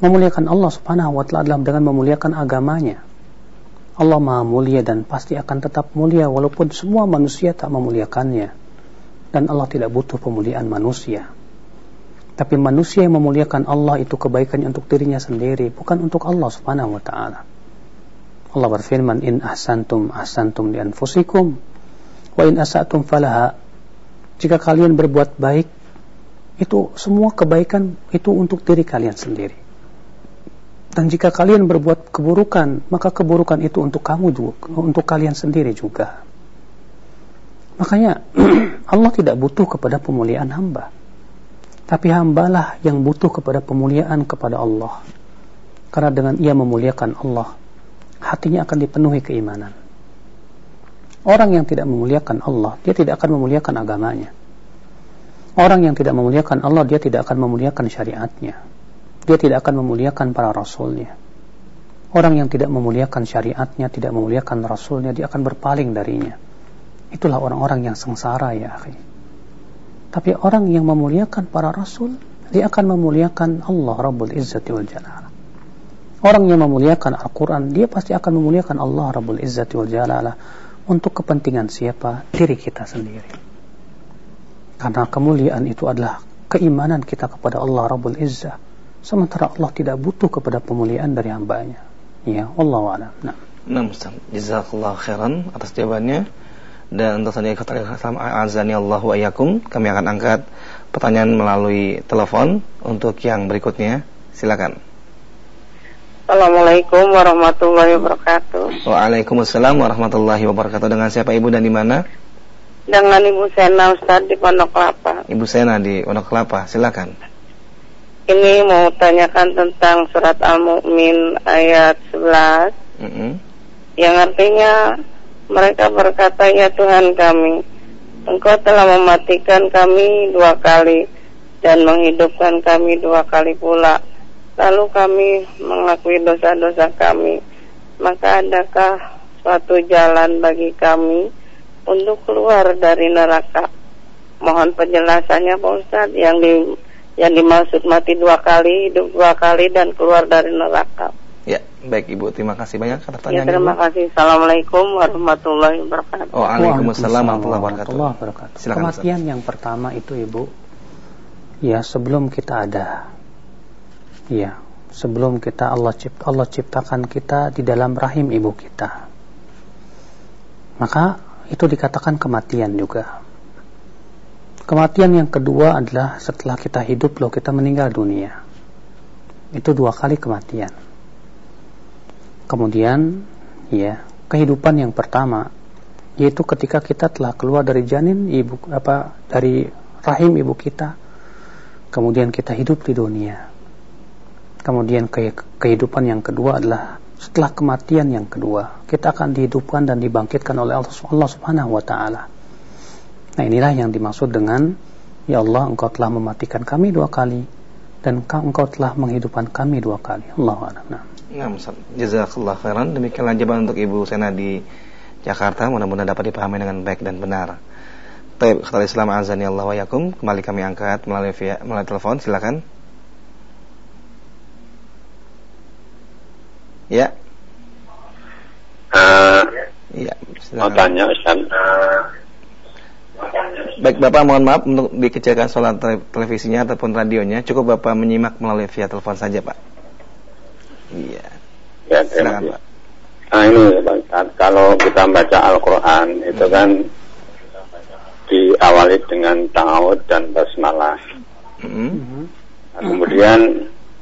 Memuliakan Allah subhanahu wa ta'ala adalah dengan memuliakan agamanya. Allah maha mulia dan pasti akan tetap mulia walaupun semua manusia tak memuliakannya. Dan Allah tidak butuh pemuliaan manusia. Tapi manusia yang memuliakan Allah itu kebaikannya untuk dirinya sendiri, bukan untuk Allah subhanahu wa ta'ala. Allah berfirman, In ahsantum ahsantum li anfusikum, wa in asatum falaha. Jika kalian berbuat baik, itu semua kebaikan itu untuk diri kalian sendiri. Dan jika kalian berbuat keburukan, maka keburukan itu untuk kamu juga, untuk kalian sendiri juga. Makanya Allah tidak butuh kepada pemuliaan hamba. Tapi hambalah yang butuh kepada pemuliaan kepada Allah. Karena dengan ia memuliakan Allah, hatinya akan dipenuhi keimanan. Orang yang tidak memuliakan Allah, dia tidak akan memuliakan agamanya. Orang yang tidak memuliakan Allah, dia tidak akan memuliakan syariatnya dia tidak akan memuliakan para rasulnya. Orang yang tidak memuliakan syariatnya, tidak memuliakan rasulnya, dia akan berpaling darinya. Itulah orang-orang yang sengsara ya akhi. Tapi orang yang memuliakan para rasul, dia akan memuliakan Allah Rabbul Izzati wal Jalal. Orang yang memuliakan Al-Quran, dia pasti akan memuliakan Allah Rabbul Izzati wal Jalalah untuk kepentingan siapa? Diri kita sendiri. Karena kemuliaan itu adalah keimanan kita kepada Allah Rabbul Izzah. Sementara Allah tidak butuh kepada pemuliaan dari hambanya. Ya, Allah a'lam. Nah. Nah, Ustaz. Jazakallah khairan atas jawabannya. Dan untuk kata azani Allah wa ayakum, kami akan angkat pertanyaan melalui telepon untuk yang berikutnya. Silakan. Assalamualaikum warahmatullahi wabarakatuh. Waalaikumsalam warahmatullahi wabarakatuh. Dengan siapa Ibu dan di mana? Dengan Ibu Sena Ustaz di Pondok Kelapa. Ibu Sena di Pondok Kelapa, silakan. Ini mau tanyakan tentang surat Al-Mu'min ayat 11. Mm -hmm. Yang artinya mereka berkata, "Ya Tuhan kami, Engkau telah mematikan kami dua kali dan menghidupkan kami dua kali pula." lalu kami mengakui dosa-dosa kami, maka adakah suatu jalan bagi kami untuk keluar dari neraka? Mohon penjelasannya Pak Ustadz yang di yang dimaksud mati dua kali, hidup dua kali dan keluar dari neraka. Ya, baik Ibu, terima kasih banyak atas pertanyaan. Ya, terima kasih. Assalamualaikum warahmatullahi wabarakatuh. Waalaikumsalam warahmatullahi wabarakatuh. Silakan, Kematian yang pertama itu Ibu, ya sebelum kita ada Ya, sebelum kita Allah cipt Allah ciptakan kita di dalam rahim ibu kita. Maka itu dikatakan kematian juga. Kematian yang kedua adalah setelah kita hidup loh kita meninggal dunia. Itu dua kali kematian. Kemudian ya, kehidupan yang pertama yaitu ketika kita telah keluar dari janin ibu apa dari rahim ibu kita. Kemudian kita hidup di dunia Kemudian ke kehidupan yang kedua adalah setelah kematian yang kedua, kita akan dihidupkan dan dibangkitkan oleh Allah Subhanahu wa taala. Nah, inilah yang dimaksud dengan ya Allah, Engkau telah mematikan kami dua kali dan Engkau telah menghidupkan kami dua kali. Allahu a'lam. Nah. Jazakallah khairan. Demikianlah jawaban untuk Ibu Sena di Jakarta. Mudah-mudahan dapat dipahami dengan baik dan benar. Baik, kata Islam azani Allah wa yakum. Kembali kami angkat melalui via melalui telepon. Silakan. Ya. Uh, ya, mau tanya Ustaz. Baik Bapak mohon maaf untuk dikecilkan soal televisinya ataupun radionya Cukup Bapak menyimak melalui via telepon saja Pak Iya Ya silakan Pak Nah ini kalau kita baca Al-Quran itu kan diawali dengan ta'awud dan basmalah mm -hmm. nah, Kemudian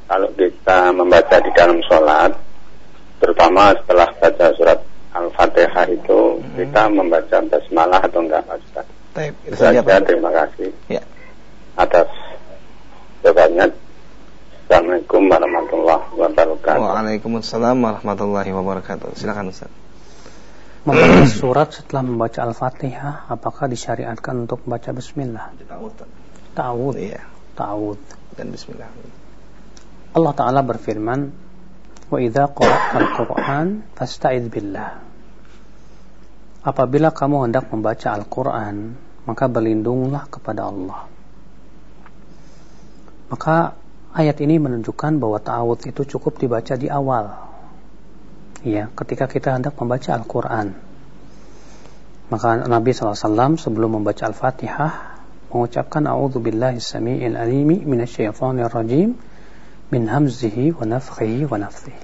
kalau kita membaca di dalam sholat terutama setelah baca surat Al-Fatihah itu hmm. kita membaca basmalah atau enggak Pak Ustaz? Baik, itu saja terima kasih. Ya. Atas jawabannya. Assalamualaikum warahmatullahi wabarakatuh. Waalaikumsalam warahmatullahi wabarakatuh. Silakan Ustaz. Membaca surat setelah membaca Al-Fatihah apakah disyariatkan untuk membaca bismillah? Ta'awud. Ta'awud. Iya. Ta'awud dan bismillah. Allah taala berfirman Wa idza qara'tal Qur'an fasta'id billah. Apabila kamu hendak membaca Al-Qur'an, maka berlindunglah kepada Allah. Maka ayat ini menunjukkan bahwa ta'awudz itu cukup dibaca di awal. Ya, ketika kita hendak membaca Al-Qur'an. Maka Nabi SAW sebelum membaca Al-Fatihah mengucapkan a'udzu billahi samii'il alimi minasyaitonir rajim min hamzihi wa nafthihi wa nafthihi.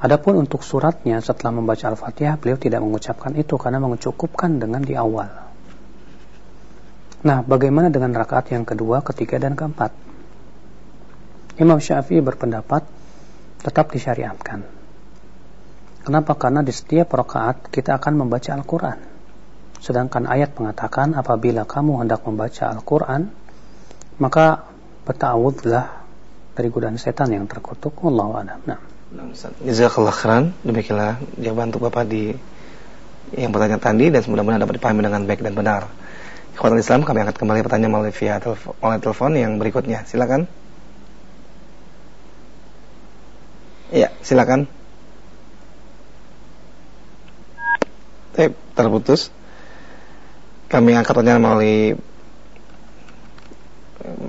Adapun untuk suratnya setelah membaca Al-Fatihah beliau tidak mengucapkan itu karena mencukupkan dengan di awal. Nah, bagaimana dengan rakaat yang kedua, ketiga dan keempat? Imam Syafi'i berpendapat tetap disyariatkan. Kenapa? Karena di setiap rakaat kita akan membaca Al-Qur'an. Sedangkan ayat mengatakan apabila kamu hendak membaca Al-Qur'an, maka bertawudlah dari godaan setan yang terkutuk Allahu a'lam. Nah. Jazakallah khairan. Demikianlah jawaban untuk Bapak di yang bertanya tadi dan mudah-mudahan dapat dipahami dengan baik dan benar. Ikhwatul Islam, kami angkat kembali pertanyaan melalui via telepon, telepon yang berikutnya. Silakan. Iya, silakan. terputus. Kami angkat pertanyaan melalui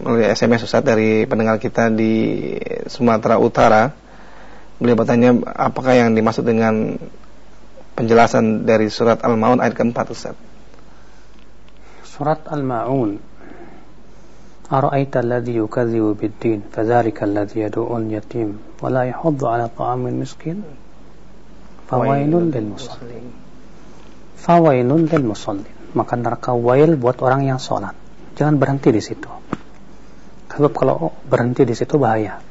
melalui SMS Ustaz dari pendengar kita di Sumatera Utara. Beliau bertanya apakah yang dimaksud dengan penjelasan dari surat Al-Maun ayat keempat Ustaz Surat Al-Maun أرأيت الذي يكذب بالدين فذلك الذي يدعو اليتيم ولا يحض على طعام المسكين فويل للمصلين فويل للمصلين maka neraka wail buat orang yang sholat jangan berhenti di situ sebab kalau berhenti di situ bahaya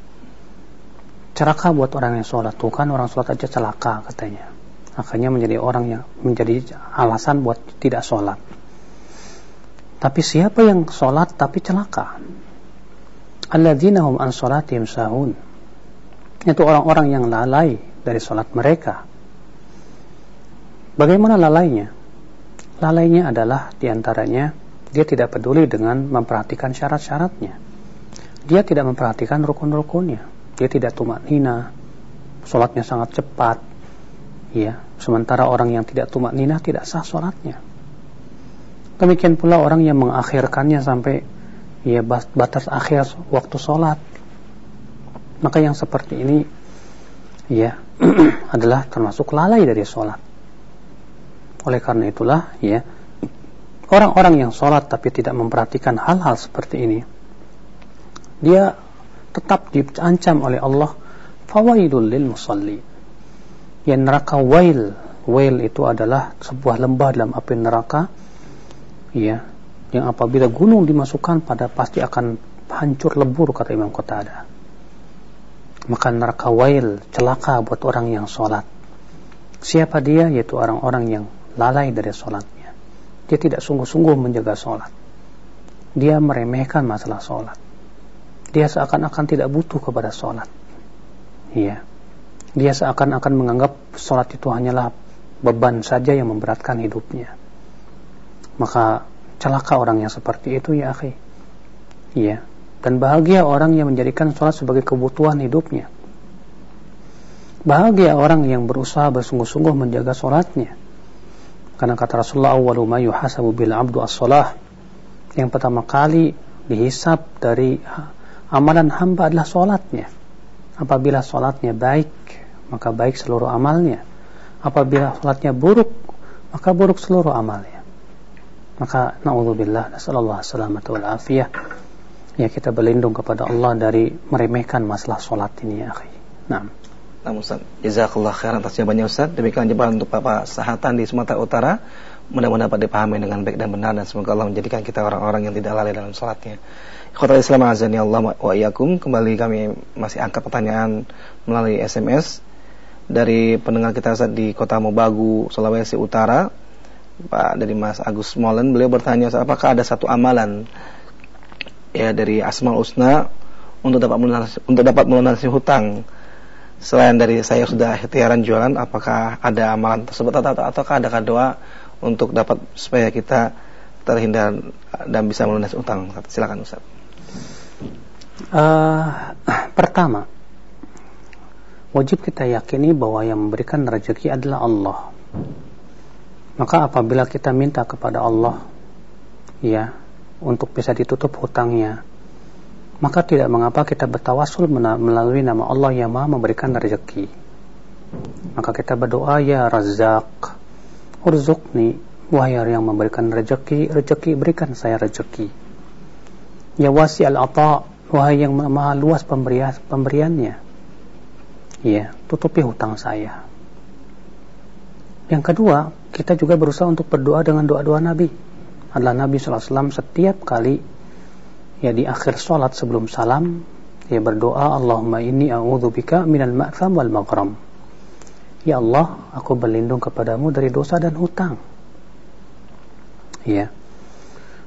celaka buat orang yang sholat tuh kan orang sholat aja celaka katanya akhirnya menjadi orang yang menjadi alasan buat tidak sholat tapi siapa yang sholat tapi celaka? Alladzina hum an sholatihim sahun. Itu orang-orang yang lalai dari sholat mereka. Bagaimana lalainya? Lalainya adalah di antaranya dia tidak peduli dengan memperhatikan syarat-syaratnya. Dia tidak memperhatikan rukun-rukunnya. Dia tidak tumak nina. Sholatnya sangat cepat. Ya, sementara orang yang tidak tumak nina tidak sah sholatnya Demikian pula orang yang mengakhirkannya sampai ya batas akhir waktu sholat. Maka yang seperti ini ya adalah termasuk lalai dari sholat. Oleh karena itulah ya orang-orang yang sholat tapi tidak memperhatikan hal-hal seperti ini dia tetap diancam oleh Allah fawaidul lil musalli ya neraka wail wail itu adalah sebuah lembah dalam api neraka ya yang apabila gunung dimasukkan pada pasti akan hancur lebur kata Imam Qatada maka neraka wail celaka buat orang yang sholat. Siapa dia? Yaitu orang-orang yang lalai dari sholatnya. Dia tidak sungguh-sungguh menjaga sholat. Dia meremehkan masalah sholat. Dia seakan-akan tidak butuh kepada sholat. Iya. Dia seakan-akan menganggap sholat itu hanyalah beban saja yang memberatkan hidupnya maka celaka orang yang seperti itu ya akhi. Iya. Dan bahagia orang yang menjadikan sholat sebagai kebutuhan hidupnya. Bahagia orang yang berusaha bersungguh-sungguh menjaga sholatnya. Karena kata Rasulullah awwalu ma yuhasabu bil abdu as-salah. Yang pertama kali dihisap dari amalan hamba adalah sholatnya. Apabila sholatnya baik maka baik seluruh amalnya. Apabila sholatnya buruk maka buruk seluruh amalnya maka naudzubillah nasallallahu selamat wal ya kita berlindung kepada Allah dari meremehkan masalah solat ini ya akhi nah Nah Ustaz, jazakallah khairan atas jawabannya Ustaz. Demikian jawaban untuk Bapak Sahatan di Sumatera Utara. Mudah-mudahan dapat dipahami dengan baik dan benar dan semoga Allah menjadikan kita orang-orang yang tidak lalai dalam salatnya. Ikhwatul Islam azani Allah wa iyyakum. Kembali kami masih angkat pertanyaan melalui SMS dari pendengar kita Ustaz di Kota Mobagu, Sulawesi Utara. Pak dari Mas Agus Molen beliau bertanya apakah ada satu amalan ya dari Asmaul Husna untuk dapat melunasi, untuk dapat melunasi hutang? Selain dari saya sudah ikhtiaran jualan apakah ada amalan tersebut atau ataukah ada doa untuk dapat supaya kita terhindar dan bisa melunasi hutang? Silakan Ustaz. Uh, pertama wajib kita yakini bahwa yang memberikan rezeki adalah Allah maka apabila kita minta kepada Allah ya untuk bisa ditutup hutangnya, maka tidak mengapa kita bertawasul melalui nama Allah yang Maha memberikan rezeki. Maka kita berdoa ya Razak, urzuqni wahai yang memberikan rezeki, rezeki berikan saya rezeki. Ya Wasi al-Ata, wahai yang maha luas pemberian pemberiannya. Ya, tutupi hutang saya. Yang kedua, kita juga berusaha untuk berdoa dengan doa-doa Nabi. Adalah Nabi SAW setiap kali ya di akhir sholat sebelum salam ya berdoa Allahumma inni a'udzubika minal ma'tham wal maghram. Ya Allah, aku berlindung kepadamu dari dosa dan hutang. Ya.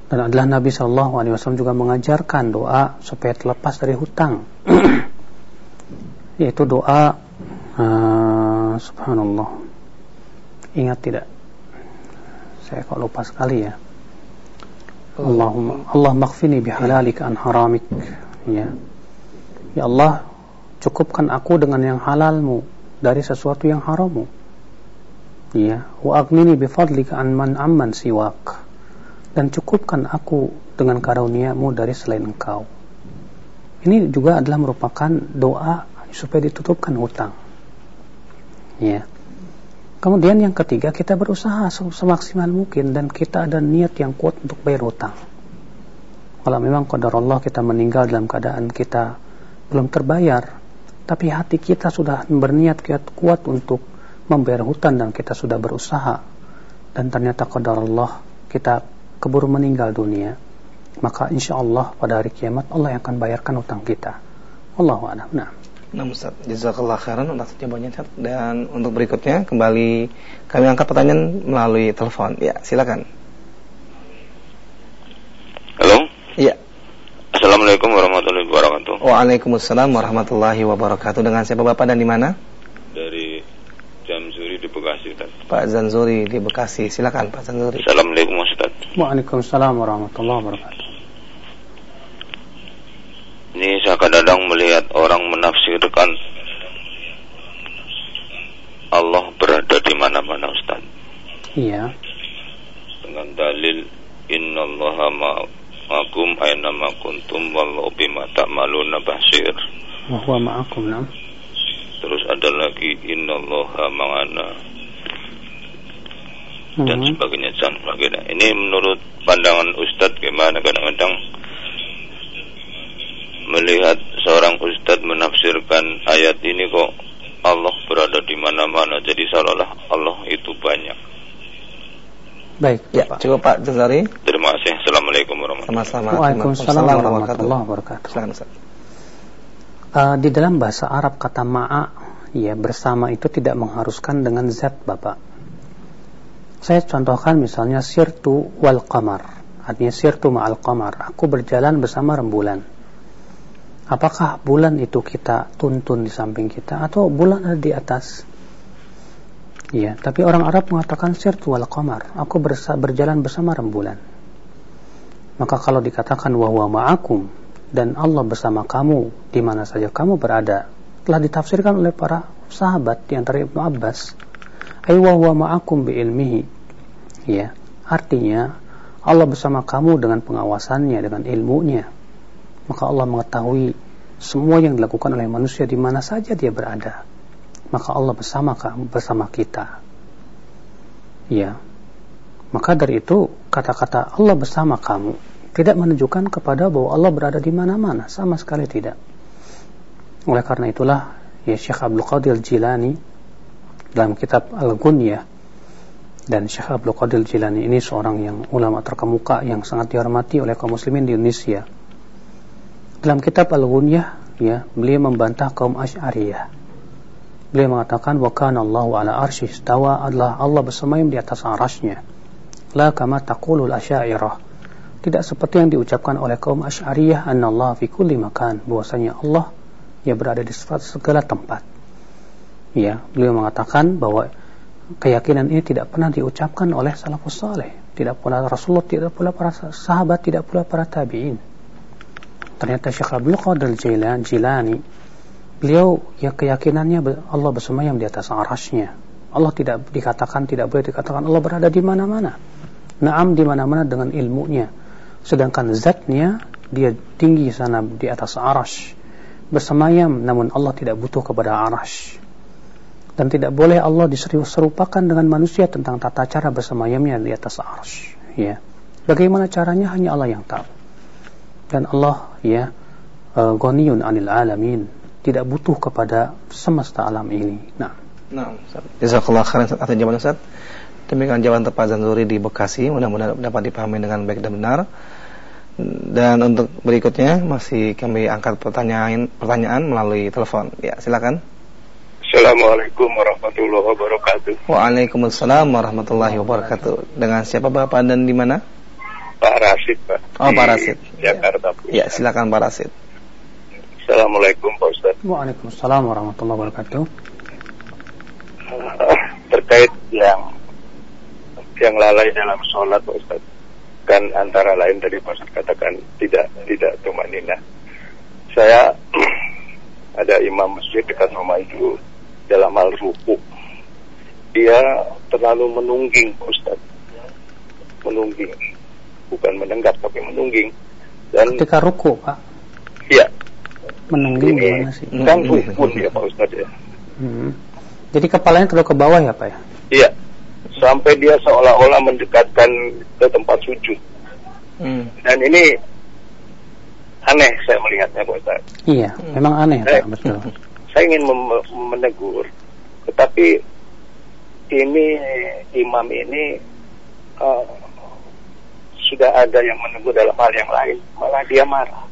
Dan adalah Nabi Shallallahu Alaihi Wasallam juga mengajarkan doa supaya terlepas dari hutang. Yaitu doa uh, Subhanallah Ingat tidak? Saya kok lupa sekali ya. Allahumma Allah maghfini bihalalika an haramik. Ya. Ya Allah, cukupkan aku dengan yang halalmu dari sesuatu yang harammu. Ya, wa aghnini bifadlika an man amman siwak. dan cukupkan aku dengan karuniamu dari selain engkau. Ini juga adalah merupakan doa supaya ditutupkan hutang. Ya. Kemudian yang ketiga kita berusaha semaksimal mungkin dan kita ada niat yang kuat untuk bayar hutang. Kalau memang qadar Allah kita meninggal dalam keadaan kita belum terbayar, tapi hati kita sudah berniat kuat untuk membayar hutang dan kita sudah berusaha dan ternyata qadar Allah kita keburu meninggal dunia maka insya Allah pada hari kiamat Allah yang akan bayarkan hutang kita. Allah a'lam. Nah Nah Ustaz, jazakallah khairan atas jawabannya Ustaz. Dan untuk berikutnya kembali kami angkat pertanyaan melalui telepon. Ya, silakan. Halo? Iya. Assalamualaikum warahmatullahi wabarakatuh. Waalaikumsalam warahmatullahi wabarakatuh. Dengan siapa Bapak dan di mana? Dari Jamzuri di Bekasi, Ustaz. Pak Zanzuri di Bekasi. Silakan Pak Zanzuri. Assalamualaikum Ustaz. Waalaikumsalam warahmatullahi wabarakatuh. Ini saya kadang-kadang melihat orang menafsirkan Allah berada di mana-mana Ustaz. Iya. Dengan dalil innallaha ma'akum aina ma kuntum wallahu bima ta'maluna basir. Wa huwa ma'akum nam. Terus ada lagi innallaha ma'ana dan Mhm. sebagainya dan sebagainya. Ini menurut pandangan Ustadz gimana kadang-kadang melihat seorang Ustadz menafsirkan ayat ini kok Allah berada di mana-mana jadi seolah-olah Allah itu banyak. Baik, Ya, Bapak. cukup Pak Zanzuri. Terima kasih. Assalamualaikum warahmatullahi Sama-sama. Waalaikumsalam warahmatullahi wabarakatuh. Silakan Ustaz. Uh, di dalam bahasa Arab kata ma'a ya bersama itu tidak mengharuskan dengan zat Bapak. Saya contohkan misalnya sirtu wal qamar. Artinya sirtu ma'al qamar. Aku berjalan bersama rembulan. Apakah bulan itu kita tuntun di samping kita atau bulan ada di atas? Ya, tapi orang Arab mengatakan sirtu wal qamar. Aku bersa berjalan bersama rembulan. Maka kalau dikatakan wa huwa ma'akum dan Allah bersama kamu di mana saja kamu berada telah ditafsirkan oleh para sahabat di antara Ibnu Abbas ay wa huwa ma'akum bi ilmihi ya artinya Allah bersama kamu dengan pengawasannya dengan ilmunya maka Allah mengetahui semua yang dilakukan oleh manusia di mana saja dia berada. Maka Allah bersama kamu bersama kita. Ya. Maka dari itu kata-kata Allah bersama kamu tidak menunjukkan kepada bahwa Allah berada di mana-mana. Sama sekali tidak. Oleh karena itulah ya Syekh Abdul Qadir Jilani dalam kitab Al-Gunyah dan Syekh Abdul Qadir Jilani ini seorang yang ulama terkemuka yang sangat dihormati oleh kaum muslimin di Indonesia dalam kitab Al-Gunyah ya beliau membantah kaum Asy'ariyah. Beliau mengatakan wa kana Allahu ala arsy istawa. Adalah Allah bersemayam di atas arasnya la kama taqulul asyairah tidak seperti yang diucapkan oleh kaum Asy'ariyah Allah fi kulli makan. Bahwasanya Allah ya berada di segala tempat. Ya beliau mengatakan bahwa keyakinan ini tidak pernah diucapkan oleh salafus saleh. Tidak pula Rasulullah tidak pula para sahabat tidak pula para tabi'in ternyata Syekh Abdul Qadir Jilani, beliau ya keyakinannya Allah bersemayam di atas arasnya. Allah tidak dikatakan tidak boleh dikatakan Allah berada di mana-mana. Naam di mana-mana dengan ilmunya. Sedangkan zatnya dia tinggi sana di atas arash. Bersemayam namun Allah tidak butuh kepada arash. Dan tidak boleh Allah diserupakan dengan manusia tentang tata cara bersemayamnya di atas arash. Ya. Bagaimana caranya? Hanya Allah yang tahu dan Allah ya uh, ghaniyun anil alamin tidak butuh kepada semesta alam ini nah Nah, Ustaz. Jazakallah khairan Ustaz, atas jawaban Ustaz. Demikian jawaban tepat Zanzuri di Bekasi, mudah-mudahan dapat dipahami dengan baik dan benar. Dan untuk berikutnya masih kami angkat pertanyaan pertanyaan melalui telepon. Ya, silakan. Assalamualaikum warahmatullahi wabarakatuh. Waalaikumsalam warahmatullahi wabarakatuh. Dengan siapa Bapak dan di mana? Pak Rasid, Pak. Oh, Pak Rasid. Jakarta. Ya, silakan Pak Rasid. Assalamualaikum Pak Ustaz. Waalaikumsalam warahmatullahi wabarakatuh terkait yang yang lalai dalam sholat Pak Ustaz kan antara lain tadi Pak Ustaz katakan tidak tidak tumanina saya ada imam masjid dekat rumah itu dalam hal ruku dia terlalu menungging Pak Ustaz menungging bukan menenggak tapi menungging. Dan ketika ruku, Pak. Iya. Menungging gimana sih? Kan pun ya Pak Ustaz ya. Hmm. Jadi kepalanya terlalu ke bawah ya Pak ya? Iya. Sampai dia seolah-olah mendekatkan ke tempat sujud. Hmm. Dan ini aneh saya melihatnya Pak Ustaz. Iya, hmm. memang aneh saya, Pak, betul. Saya ingin menegur, tetapi ini imam ini uh, sudah ada yang menegur dalam hal yang lain, malah dia marah.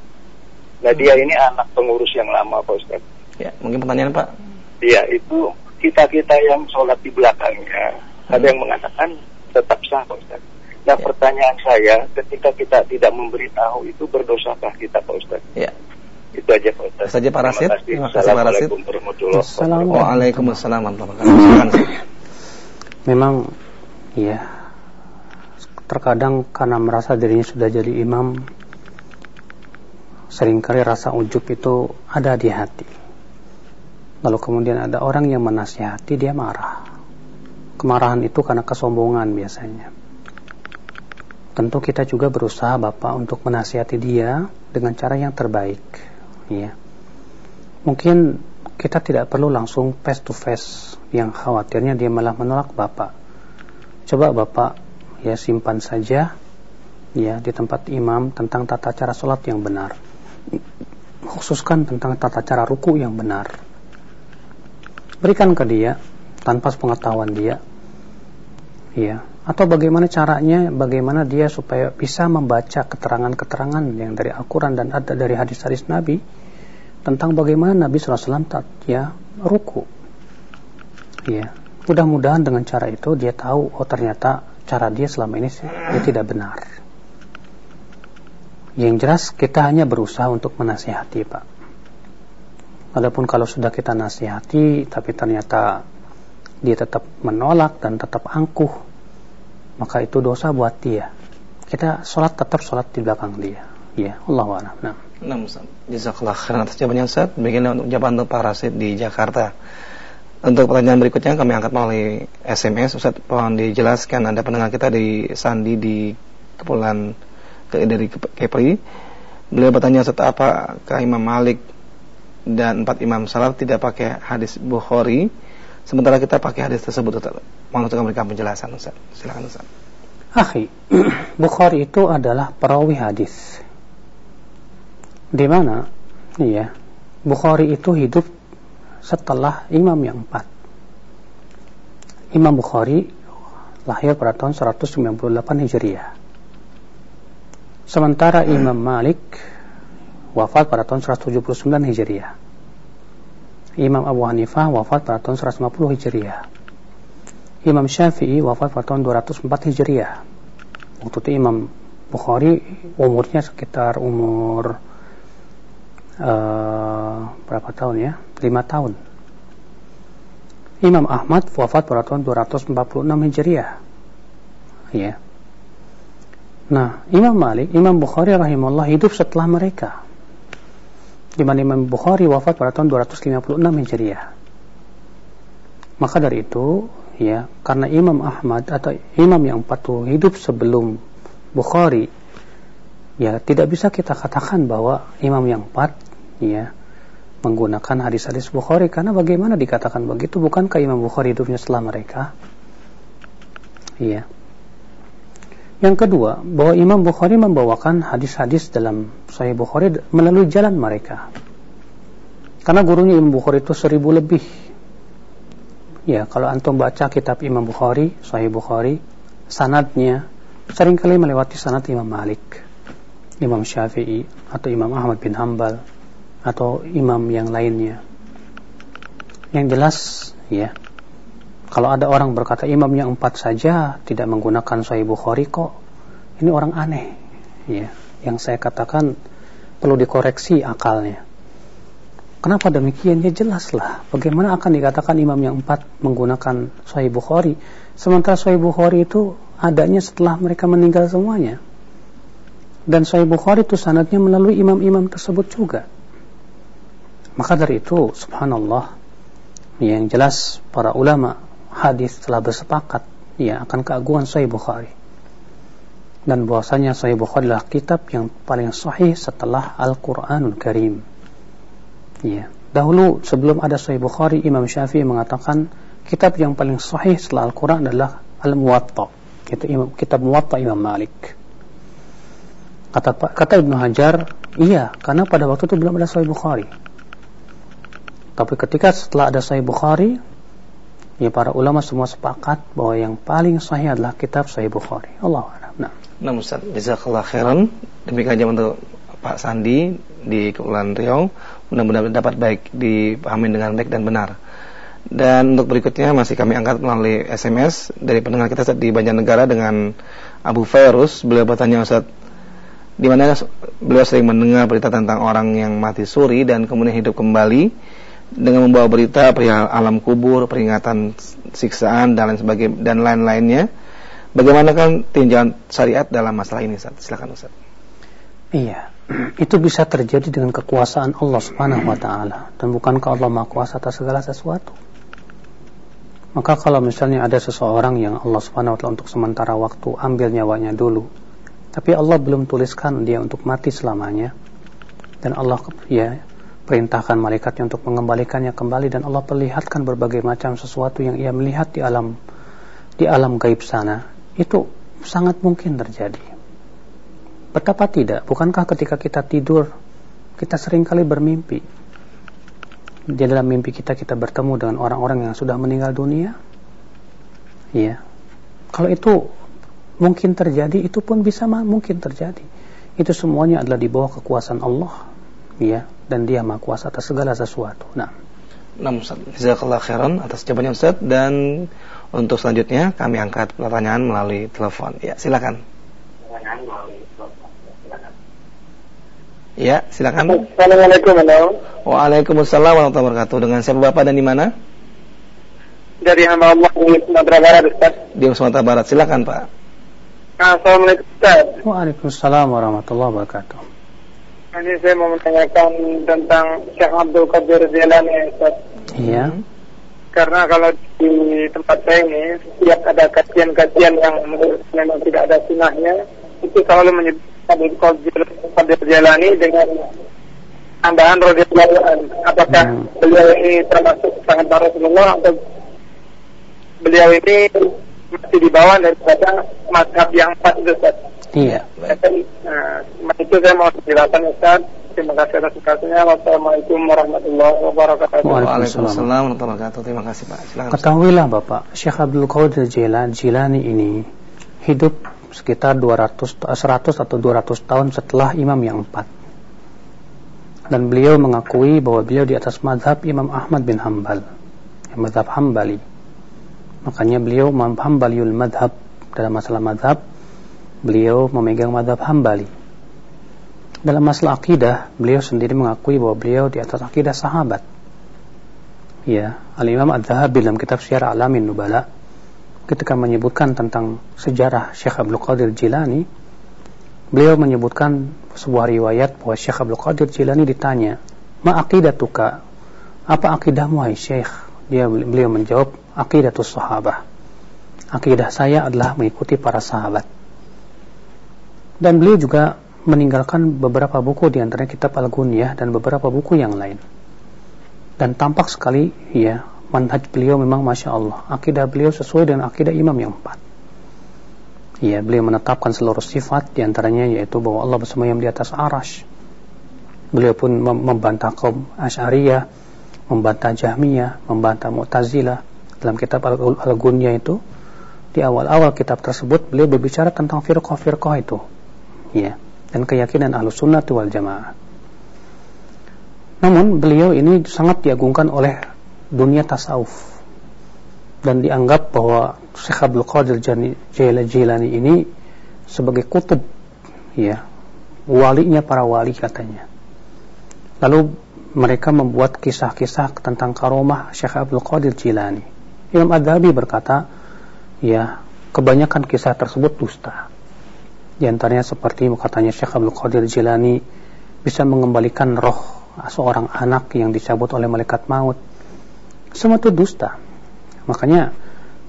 Nah hmm. dia ini anak pengurus yang lama Pak Ustaz. Ya, mungkin pertanyaan Pak. Iya, itu kita-kita yang sholat di belakangnya. Hmm. Ada yang mengatakan tetap sah Pak Ustaz. Nah ya. pertanyaan saya, ketika kita tidak memberitahu itu berdosakah kita Pak Ustaz? Ya. Itu aja Pak Ustaz. Saja Pak Rasid. Terima kasih Pak Rasid. Assalamualaikum warahmatullahi wabarakatuh. Memang, ya terkadang karena merasa dirinya sudah jadi imam sering kali rasa ujub itu ada di hati. Lalu kemudian ada orang yang menasihati dia marah. Kemarahan itu karena kesombongan biasanya. Tentu kita juga berusaha Bapak untuk menasihati dia dengan cara yang terbaik ya. Mungkin kita tidak perlu langsung face to face. Yang khawatirnya dia malah menolak Bapak. Coba Bapak ya simpan saja ya di tempat imam tentang tata cara sholat yang benar. Khususkan tentang tata cara ruku yang benar. Berikan ke dia tanpa pengetahuan dia ya. Atau bagaimana caranya bagaimana dia supaya bisa membaca keterangan-keterangan yang dari Al-Quran dan ada dari hadis-hadis Nabi tentang bagaimana Nabi SAW ya ruku. Ya. Mudah-mudahan dengan cara itu dia tahu oh ternyata cara dia selama ini dia tidak benar. Yang jelas kita hanya berusaha untuk menasihati Pak. Walaupun kalau sudah kita nasihati tapi ternyata dia tetap menolak dan tetap angkuh, maka itu dosa buat dia. Kita sholat tetap sholat di belakang dia. Ya, Allah a'lam. Nah. Nah, Ustaz. Jazakallah khairan atas jawabannya Ustaz. Begini untuk jawaban untuk Pak Rasid di Jakarta. Untuk pertanyaan berikutnya kami angkat melalui SMS. Ustaz, mohon dijelaskan ada pendengar kita di Sandi di Kepulauan ke, dari Kepri. Beliau bertanya Ustaz, apakah Imam Malik dan empat imam salaf tidak pakai hadis Bukhari sementara kita pakai hadis tersebut Ustaz. Mohon untuk memberikan penjelasan Ustaz. Silakan Ustaz. Akhi, Bukhari itu adalah perawi hadis. Di mana? Iya. Bukhari itu hidup setelah imam yang empat. Imam Bukhari lahir pada tahun 198 Hijriah. Sementara Imam Malik wafat pada tahun 179 Hijriah. Imam Abu Hanifah wafat pada tahun 150 Hijriah. Imam Syafi'i wafat pada tahun 204 Hijriah. Waktu itu Imam Bukhari umurnya sekitar umur uh, berapa tahun ya? lima tahun. Imam Ahmad wafat pada tahun 246 Hijriah. Ya. Nah, Imam Malik, Imam Bukhari rahimahullah hidup setelah mereka. Di mana Imam Bukhari wafat pada tahun 256 Hijriah. Maka dari itu, ya, karena Imam Ahmad atau imam yang patuh hidup sebelum Bukhari, ya tidak bisa kita katakan bahwa imam yang empat, ya, menggunakan hadis-hadis Bukhari. Karena bagaimana dikatakan begitu? Bukankah Imam Bukhari hidupnya setelah mereka? Iya. Yang kedua bahwa Imam Bukhari membawakan hadis-hadis dalam Sahih Bukhari melalui jalan mereka. Karena gurunya Imam Bukhari itu seribu lebih. Ya kalau antum baca kitab Imam Bukhari Sahih Bukhari sanadnya sering kali melewati sanad Imam Malik Imam Syafi'i atau Imam Ahmad bin Hambal atau imam yang lainnya. Yang jelas, ya, kalau ada orang berkata imam yang empat saja tidak menggunakan Sahih Bukhari kok, ini orang aneh, ya. Yang saya katakan perlu dikoreksi akalnya. Kenapa demikian? Ya jelaslah. Bagaimana akan dikatakan imam yang empat menggunakan Sahih Bukhari, sementara Sahih Bukhari itu adanya setelah mereka meninggal semuanya. Dan Sahih Bukhari itu sanadnya melalui imam-imam tersebut juga. Maka dari itu, subhanallah, yang jelas para ulama hadis telah bersepakat ya akan keagungan Sahih Bukhari. dan bahwasanya Sahih Bukhari adalah kitab yang paling sahih setelah Al-Qur'anul Karim. Ya. Dahulu sebelum ada Sahih Bukhari, Imam Syafi'i mengatakan kitab yang paling sahih setelah Al-Qur'an adalah Al-Muwatta. Itu imam, kitab Muwatta Imam Malik. Kata kata Ibnu Hajar, iya, karena pada waktu itu belum ada Sahih Bukhari. Tapi ketika setelah ada Sahih Bukhari, ya para ulama semua sepakat bahwa yang paling sahih adalah kitab Sahih Bukhari. Allah Nah. Nah Ustaz, jazakallah khairan. Demikian aja untuk Pak Sandi di Kepulauan Riau. Mudah-mudahan dapat baik dipahami dengan baik dan benar. Dan untuk berikutnya masih kami angkat melalui SMS dari pendengar kita di Banjarnegara dengan Abu Fairus. Beliau bertanya Ustaz, di mana beliau sering mendengar berita tentang orang yang mati suri dan kemudian hidup kembali dengan membawa berita perihal alam kubur, peringatan siksaan dan lain sebagainya dan lain-lainnya Bagaimana kan tinjauan syariat dalam masalah ini Ustaz? Silakan Ustaz. Iya, itu bisa terjadi dengan kekuasaan Allah Subhanahu wa taala dan bukankah Allah Maha Kuasa atas segala sesuatu? Maka kalau misalnya ada seseorang yang Allah Subhanahu wa taala untuk sementara waktu ambil nyawanya dulu, tapi Allah belum tuliskan dia untuk mati selamanya dan Allah ya perintahkan malaikatnya untuk mengembalikannya kembali dan Allah perlihatkan berbagai macam sesuatu yang ia melihat di alam di alam gaib sana itu sangat mungkin terjadi. Betapa tidak? Bukankah ketika kita tidur kita sering kali bermimpi? Di dalam mimpi kita kita bertemu dengan orang-orang yang sudah meninggal dunia? Ya. Kalau itu mungkin terjadi, itu pun bisa mungkin terjadi. Itu semuanya adalah di bawah kekuasaan Allah, ya, dan Dia Maha Kuasa atas segala sesuatu. Nah, Nah, Ustaz, jazakallah khairan atas jawabannya Ustaz dan untuk selanjutnya kami angkat pertanyaan melalui telepon. Ya, silakan. Ya, silakan. Assalamualaikum Waalaikumsalam warahmatullahi wabarakatuh. Dengan siapa Bapak dan di mana? Dari hamba Allah di Sumatera Barat, Ustaz. Di Sumatera Barat. Silakan, Pak. Assalamualaikum, Ustaz. Waalaikumsalam warahmatullahi wabarakatuh. Ini saya mau menanyakan tentang Syekh Abdul Qadir Jailani, Ustaz. Iya. Karena kalau di tempat saya ini setiap ada kajian-kajian yang memang tidak ada sunnahnya itu selalu menyebut Habib Qadir Jalani dengan tambahan radhiyallahu apakah hmm. beliau ini termasuk sahabat Rasulullah atau beliau ini masih di bawah daripada mazhab yang empat itu Ustaz. Iya. Nah, itu saya mau jelaskan Ustaz Terima kasih atas kasihnya. Wassalamualaikum warahmatullahi wabarakatuh. Waalaikumsalam warahmatullahi wabarakatuh. Terima kasih Pak. Silakan. Ketahuilah Bapak, Syekh Abdul Qadir Jilani ini hidup sekitar 200 100 atau 200 tahun setelah imam yang empat. Dan beliau mengakui bahwa beliau di atas madhab Imam Ahmad bin Hambal. Madhab Hambali. Makanya beliau Hambaliul madhab dalam masalah madhab beliau memegang madhab Hambali dalam masalah akidah, beliau sendiri mengakui bahwa beliau di atas akidah sahabat. Ya, Al-Imam Ad-Dhahabi dalam kitab Syiar Alamin Nubala ketika menyebutkan tentang sejarah Syekh Abdul Qadir Jilani, beliau menyebutkan sebuah riwayat bahwa Syekh Abdul Qadir Jilani ditanya, "Ma aqidatuka?" Apa akidahmu hai Syekh? Dia beliau menjawab, "Aqidatus sahabah." Akidah saya adalah mengikuti para sahabat. Dan beliau juga meninggalkan beberapa buku di antaranya kitab Al-Gunyah dan beberapa buku yang lain. Dan tampak sekali ya manhaj beliau memang masya Allah akidah beliau sesuai dengan akidah imam yang empat. Ya, beliau menetapkan seluruh sifat di antaranya yaitu bahwa Allah bersemayam di atas arash. Beliau pun membantah kaum Asy'ariyah, membantah Jahmiyah, membantah Mu'tazilah dalam kitab Al-Gunyah itu di awal-awal kitab tersebut beliau berbicara tentang firqah-firqah itu. Ya dan keyakinan ahlu sunnah wal jamaah. Namun beliau ini sangat diagungkan oleh dunia tasawuf dan dianggap bahwa Syekh Abdul Qadir Jailani ini sebagai kutub ya walinya para wali katanya. Lalu mereka membuat kisah-kisah tentang karomah Syekh Abdul Qadir Jilani. Imam Ad-Dhabi berkata, ya kebanyakan kisah tersebut dusta. Di antaranya seperti katanya Syekh Abdul Qadir Jilani bisa mengembalikan roh seorang anak yang dicabut oleh malaikat maut. Semua itu dusta. Makanya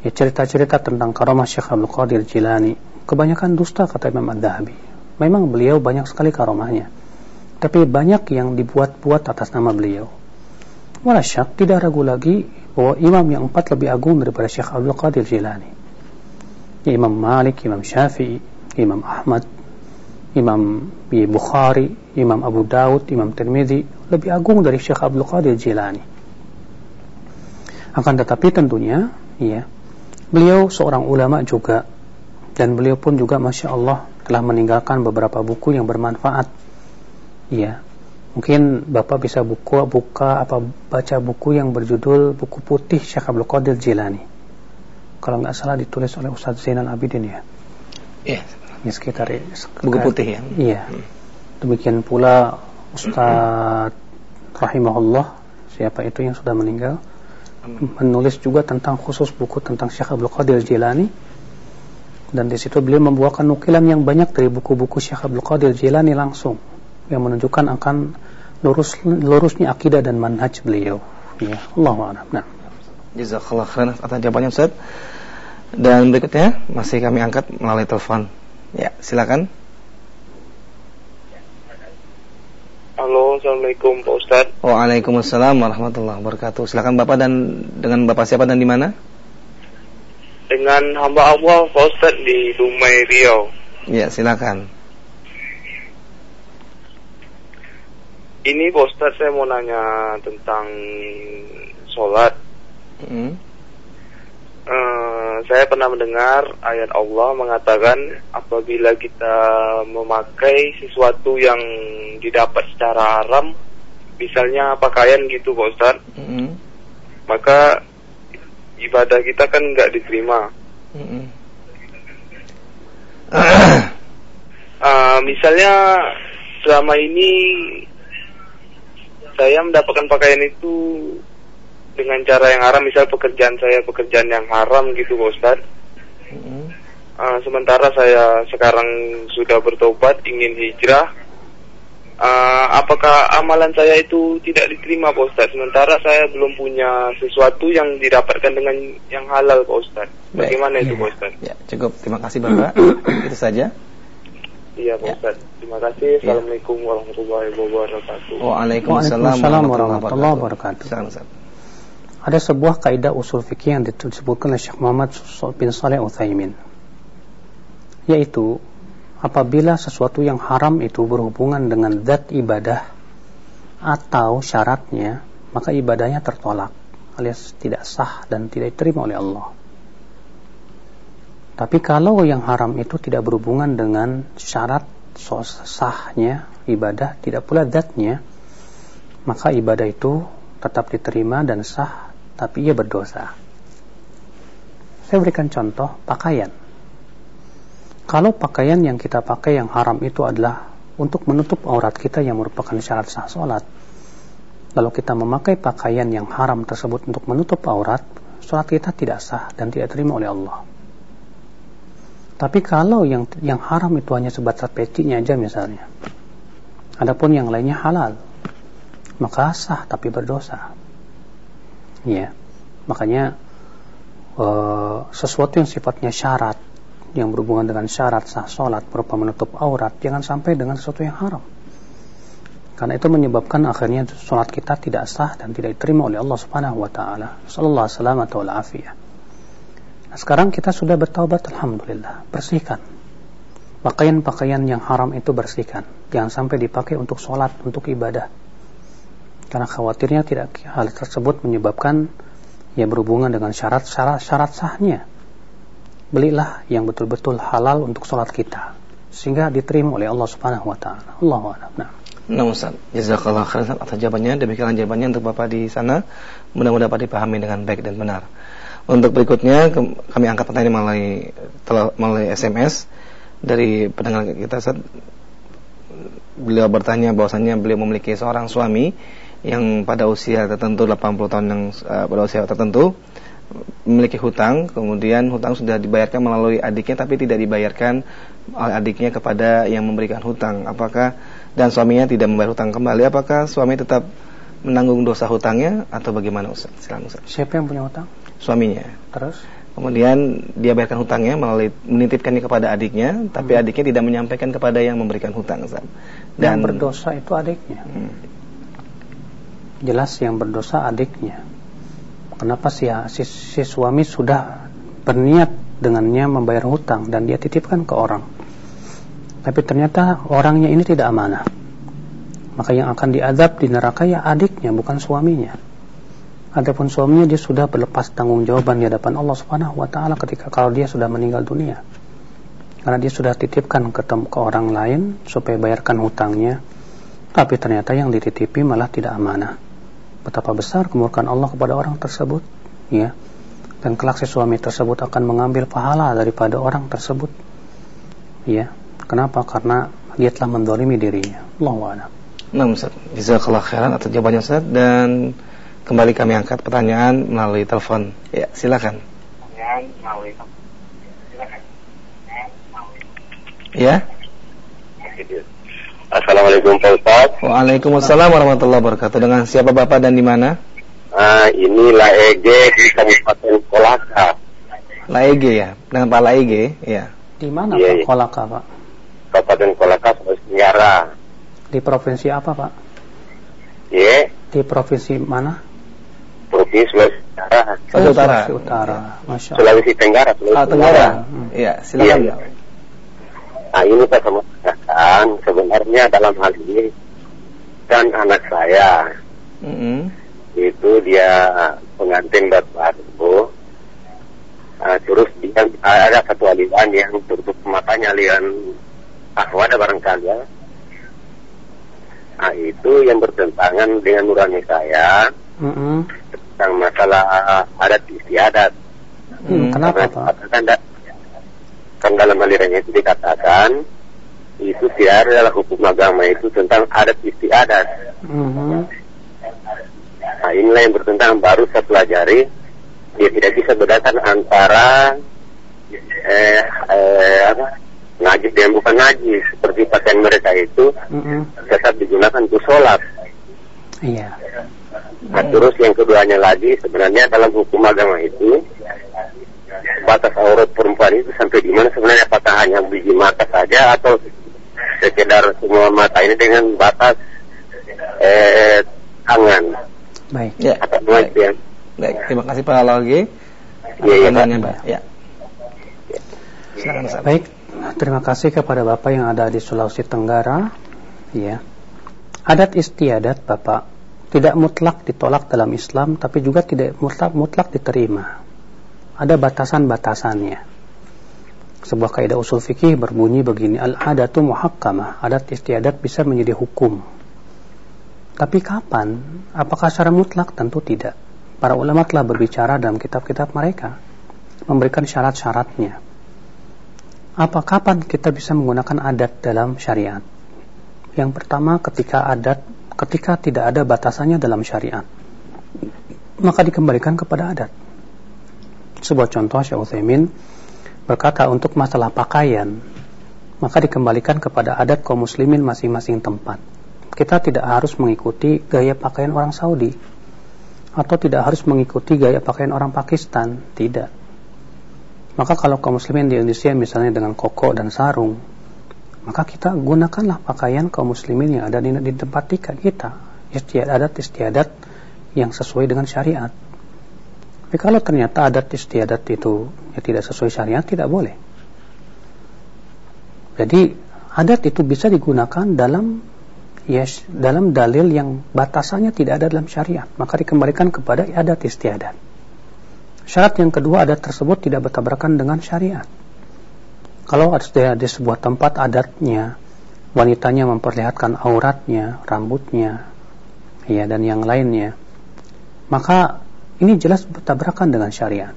ya cerita-cerita tentang karomah Syekh Abdul Qadir Jilani kebanyakan dusta kata Imam Ad-Dahabi. Memang beliau banyak sekali karomahnya. Tapi banyak yang dibuat-buat atas nama beliau. Walasyak tidak ragu lagi bahwa imam yang empat lebih agung daripada Syekh Abdul Qadir Jilani. Imam Malik, Imam Syafi'i, Imam Ahmad, Imam Bukhari, Imam Abu Daud, Imam Tirmidzi lebih agung dari Syekh Abdul Qadir Jilani. Akan tetapi tentunya, ya, beliau seorang ulama juga dan beliau pun juga masya Allah telah meninggalkan beberapa buku yang bermanfaat. Ya, mungkin bapak bisa buku buka apa baca buku yang berjudul buku putih Syekh Abdul Qadir Jilani. Kalau nggak salah ditulis oleh Ustadz Zainal Abidin ya. Iya. Ya sekitar, sekitar buku putih ya. Iya. Hmm. Demikian pula Ustadz rahimahullah siapa itu yang sudah meninggal menulis juga tentang khusus buku tentang Syekh Abdul Qadir Jilani dan di situ beliau membuahkan nukilan yang banyak dari buku-buku Syekh Abdul Qadir Jilani langsung yang menunjukkan akan lurus lurusnya akidah dan manhaj beliau. Ya, Allah a'lam. Nah. Jazakallah khairan atas jawabannya Ustaz. Dan berikutnya masih kami angkat melalui telepon. Ya, silakan. Halo, Assalamualaikum Pak Ustaz. Waalaikumsalam warahmatullahi wabarakatuh. Silakan Bapak dan dengan Bapak siapa dan di mana? dengan hamba Allah Pak Ustaz di Dumai Riau. Ya, silakan. Ini Pak Ustaz saya mau nanya tentang sholat. Hmm. Uh, saya pernah mendengar ayat Allah mengatakan apabila kita memakai sesuatu yang didapat secara haram, misalnya pakaian gitu Pak Ustaz, -hmm. maka ibadah kita kan nggak diterima. Mm-hmm. uh, misalnya selama ini saya mendapatkan pakaian itu dengan cara yang haram, misal pekerjaan saya pekerjaan yang haram gitu, Pak Ustaz. Mm-hmm. Uh, sementara saya sekarang sudah bertobat, ingin hijrah, uh, apakah amalan saya itu tidak diterima Pak Ustaz sementara saya belum punya sesuatu yang didapatkan dengan yang halal Pak Ustaz bagaimana Baik, itu ya, Pak Ustaz ya cukup. Terima kasih Bapak. Itu saja Iya Pak ya. Ustaz terima kasih ya. Assalamualaikum warahmatullahi wabarakatuh Waalaikumsalam warahmatullahi wabarakatuh ada sebuah kaidah usul fikih yang disebutkan oleh Syekh Muhammad bin Saleh Utsaimin yaitu apabila sesuatu yang haram itu berhubungan dengan zat ibadah atau syaratnya, maka ibadahnya tertolak alias tidak sah dan tidak diterima oleh Allah. Tapi kalau yang haram itu tidak berhubungan dengan syarat sahnya ibadah, tidak pula zatnya, maka ibadah itu tetap diterima dan sah, tapi ia berdosa. Saya berikan contoh pakaian. Kalau pakaian yang kita pakai yang haram itu adalah untuk menutup aurat kita yang merupakan syarat sah sholat, lalu kita memakai pakaian yang haram tersebut untuk menutup aurat, sholat kita tidak sah dan tidak terima oleh Allah. Tapi kalau yang yang haram itu hanya sebatas pecinya aja misalnya, adapun yang lainnya halal, maka sah tapi berdosa. Ya, makanya uh, sesuatu yang sifatnya syarat yang berhubungan dengan syarat sah sholat berupa menutup aurat jangan sampai dengan sesuatu yang haram. Karena itu menyebabkan akhirnya sholat kita tidak sah dan tidak diterima oleh Allah Subhanahu wa taala. Sallallahu alaihi Nah, sekarang kita sudah bertaubat alhamdulillah. Bersihkan. Pakaian-pakaian yang haram itu bersihkan. Jangan sampai dipakai untuk sholat, untuk ibadah. Karena khawatirnya tidak hal tersebut menyebabkan ya berhubungan dengan syarat-syarat syarat sahnya belilah yang betul-betul halal untuk sholat kita sehingga diterima oleh Allah Subhanahu wa taala. Allahu a'lam. Nah. Nah Ustaz, jazakallah khairan atas jawabannya. Demikian jawabannya untuk Bapak di sana. Mudah-mudahan dapat dipahami dengan baik dan benar. Untuk berikutnya kami angkat pertanyaan melalui melalui SMS dari pendengar kita Ustaz. Beliau bertanya bahwasanya beliau memiliki seorang suami yang pada usia tertentu 80 tahun yang uh, pada usia tertentu memiliki hutang, kemudian hutang sudah dibayarkan melalui adiknya tapi tidak dibayarkan oleh adiknya kepada yang memberikan hutang. Apakah dan suaminya tidak membayar hutang kembali, apakah suami tetap menanggung dosa hutangnya atau bagaimana Ustaz? Silakan Ustaz. Siapa yang punya hutang? Suaminya. Terus? kemudian dia bayarkan hutangnya melalui menitipkannya kepada adiknya, tapi hmm. adiknya tidak menyampaikan kepada yang memberikan hutang. Dan yang berdosa itu adiknya. Hmm. Jelas yang berdosa adiknya. Kenapa sih si, si suami sudah berniat dengannya membayar hutang dan dia titipkan ke orang. Tapi ternyata orangnya ini tidak amanah. Maka yang akan diadab di neraka ya adiknya bukan suaminya. Adapun suaminya dia sudah berlepas tanggung jawaban di hadapan Allah Subhanahu wa taala ketika kalau dia sudah meninggal dunia. Karena dia sudah titipkan ke, ke orang lain supaya bayarkan hutangnya, tapi ternyata yang dititipi malah tidak amanah. Betapa besar kemurkaan Allah kepada orang tersebut, ya. Dan kelak si suami tersebut akan mengambil pahala daripada orang tersebut. Ya. Kenapa? Karena dia telah mendolimi dirinya. Allah Nah, Ustaz, jazakallah khairan atas jawabannya Ustaz dan Kembali kami angkat pertanyaan melalui telepon. Ya, silakan. Ya. Assalamualaikum Pak Ustaz. Waalaikumsalam warahmatullahi wabarakatuh. Dengan siapa Bapak dan di mana? Uh, ini Laege di Kabupaten Kolaka. Laege ya, dengan Pak Laege, ya. Di mana yeah, Pak iya. Kolaka, Pak? Kabupaten Kolaka, Sulawesi Tenggara. Di provinsi apa, Pak? Iya. Yeah. Di provinsi mana? Provinsi Sulawesi Utara. Sulawesi Utara. Sulawesi Utara. Masya Allah. Sulawesi Tenggara. Sulawesi ah, Tenggara. Hmm. Iya, silakan. Iya. Nah, ini Pak katakan sebenarnya dalam hal ini kan anak saya mm -hmm. itu dia pengantin baru uh, terus dia ada satu aliran yang tutup matanya aliran ahwada barangkali ya nah itu yang bertentangan dengan nurani saya mm -hmm tentang masalah adat istiadat. Hmm, kenapa Pak? Kan, kan dalam alirannya itu dikatakan itu tidak ada dalam hukum agama itu tentang adat istiadat. Hmm. Nah inilah yang bertentangan baru saya pelajari dia tidak bisa bedakan antara eh, eh, apa najis dan bukan najis seperti pakaian mereka itu mm -hmm. tetap digunakan untuk sholat. Iya. Nah, terus yang keduanya lagi sebenarnya dalam hukum agama itu batas aurat perempuan itu sampai di mana sebenarnya apakah hanya biji mata saja atau sekedar semua mata ini dengan batas eh, tangan. Baik. Ya. Atau baik. Ya. Baik. Terima kasih Pak Lagi. Iya, iya, Pak. Ya. Silakan, Baik. Terima kasih kepada Bapak yang ada di Sulawesi Tenggara. Ya. Adat istiadat Bapak tidak mutlak ditolak dalam Islam tapi juga tidak mutlak mutlak diterima. Ada batasan-batasannya. Sebuah kaidah usul fikih berbunyi begini, al-adatu muhakkamah, adat istiadat bisa menjadi hukum. Tapi kapan? Apakah secara mutlak? Tentu tidak. Para ulama telah berbicara dalam kitab-kitab mereka, memberikan syarat-syaratnya. Apa kapan kita bisa menggunakan adat dalam syariat? Yang pertama ketika adat ketika tidak ada batasannya dalam syariat maka dikembalikan kepada adat. Sebuah contoh Syekh Utsaimin berkata untuk masalah pakaian maka dikembalikan kepada adat kaum muslimin masing-masing tempat. Kita tidak harus mengikuti gaya pakaian orang Saudi atau tidak harus mengikuti gaya pakaian orang Pakistan tidak. Maka kalau kaum muslimin di Indonesia misalnya dengan koko dan sarung maka kita gunakanlah pakaian kaum muslimin yang ada di, di tempat tika kita. Istiadat adat istiadat yang sesuai dengan syariat. Tapi kalau ternyata adat istiadat itu ya tidak sesuai syariat tidak boleh. Jadi adat itu bisa digunakan dalam ya dalam dalil yang batasannya tidak ada dalam syariat. Maka dikembalikan kepada adat istiadat. Syarat yang kedua adat tersebut tidak bertabrakan dengan syariat kalau ada di sebuah tempat adatnya wanitanya memperlihatkan auratnya, rambutnya, ya dan yang lainnya, maka ini jelas bertabrakan dengan syariat.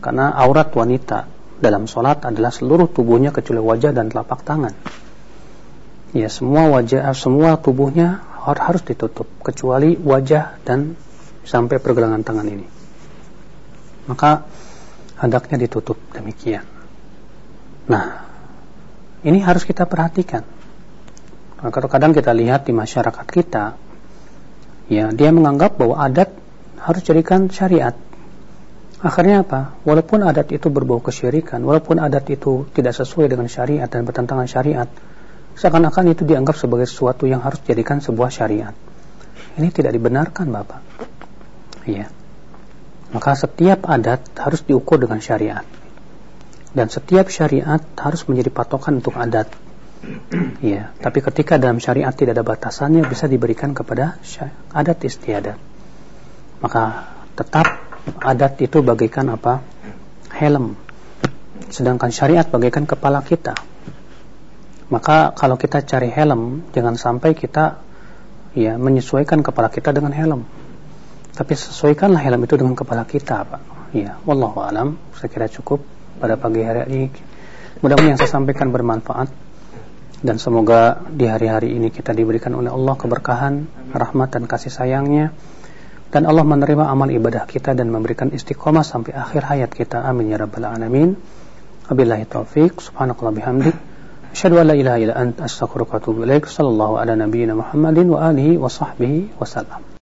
Karena aurat wanita dalam sholat adalah seluruh tubuhnya kecuali wajah dan telapak tangan. Ya semua wajah, semua tubuhnya harus ditutup kecuali wajah dan sampai pergelangan tangan ini. Maka hendaknya ditutup demikian. Nah, ini harus kita perhatikan. Nah, kadang kita lihat di masyarakat kita, ya dia menganggap bahwa adat harus jadikan syariat. Akhirnya apa? Walaupun adat itu berbau kesyirikan, walaupun adat itu tidak sesuai dengan syariat dan bertentangan syariat, seakan-akan itu dianggap sebagai sesuatu yang harus dijadikan sebuah syariat. Ini tidak dibenarkan, Bapak. Iya. Maka setiap adat harus diukur dengan syariat. Dan setiap syariat harus menjadi patokan untuk adat. Iya, tapi ketika dalam syariat tidak ada batasannya bisa diberikan kepada adat istiadat. Maka tetap adat itu bagaikan apa? Helm. Sedangkan syariat bagaikan kepala kita. Maka kalau kita cari helm, jangan sampai kita ya menyesuaikan kepala kita dengan helm. Tapi sesuaikanlah helm itu dengan kepala kita, Pak. Ya, wallahu alam. Saya kira cukup pada pagi hari ini. Mudah-mudahan yang saya sampaikan bermanfaat. Dan semoga di hari-hari ini kita diberikan oleh Allah keberkahan, rahmat dan kasih sayangnya. Dan Allah menerima amal ibadah kita dan memberikan istiqomah sampai akhir hayat kita. Amin ya rabbal alamin. Wabillahi taufik subhanakallah bihamdik. Asyhadu an la ilaha illa anta astaghfiruka wa atubu sallallahu ala nabiyyina muhammadin wa alihi wa sahbihi wasallam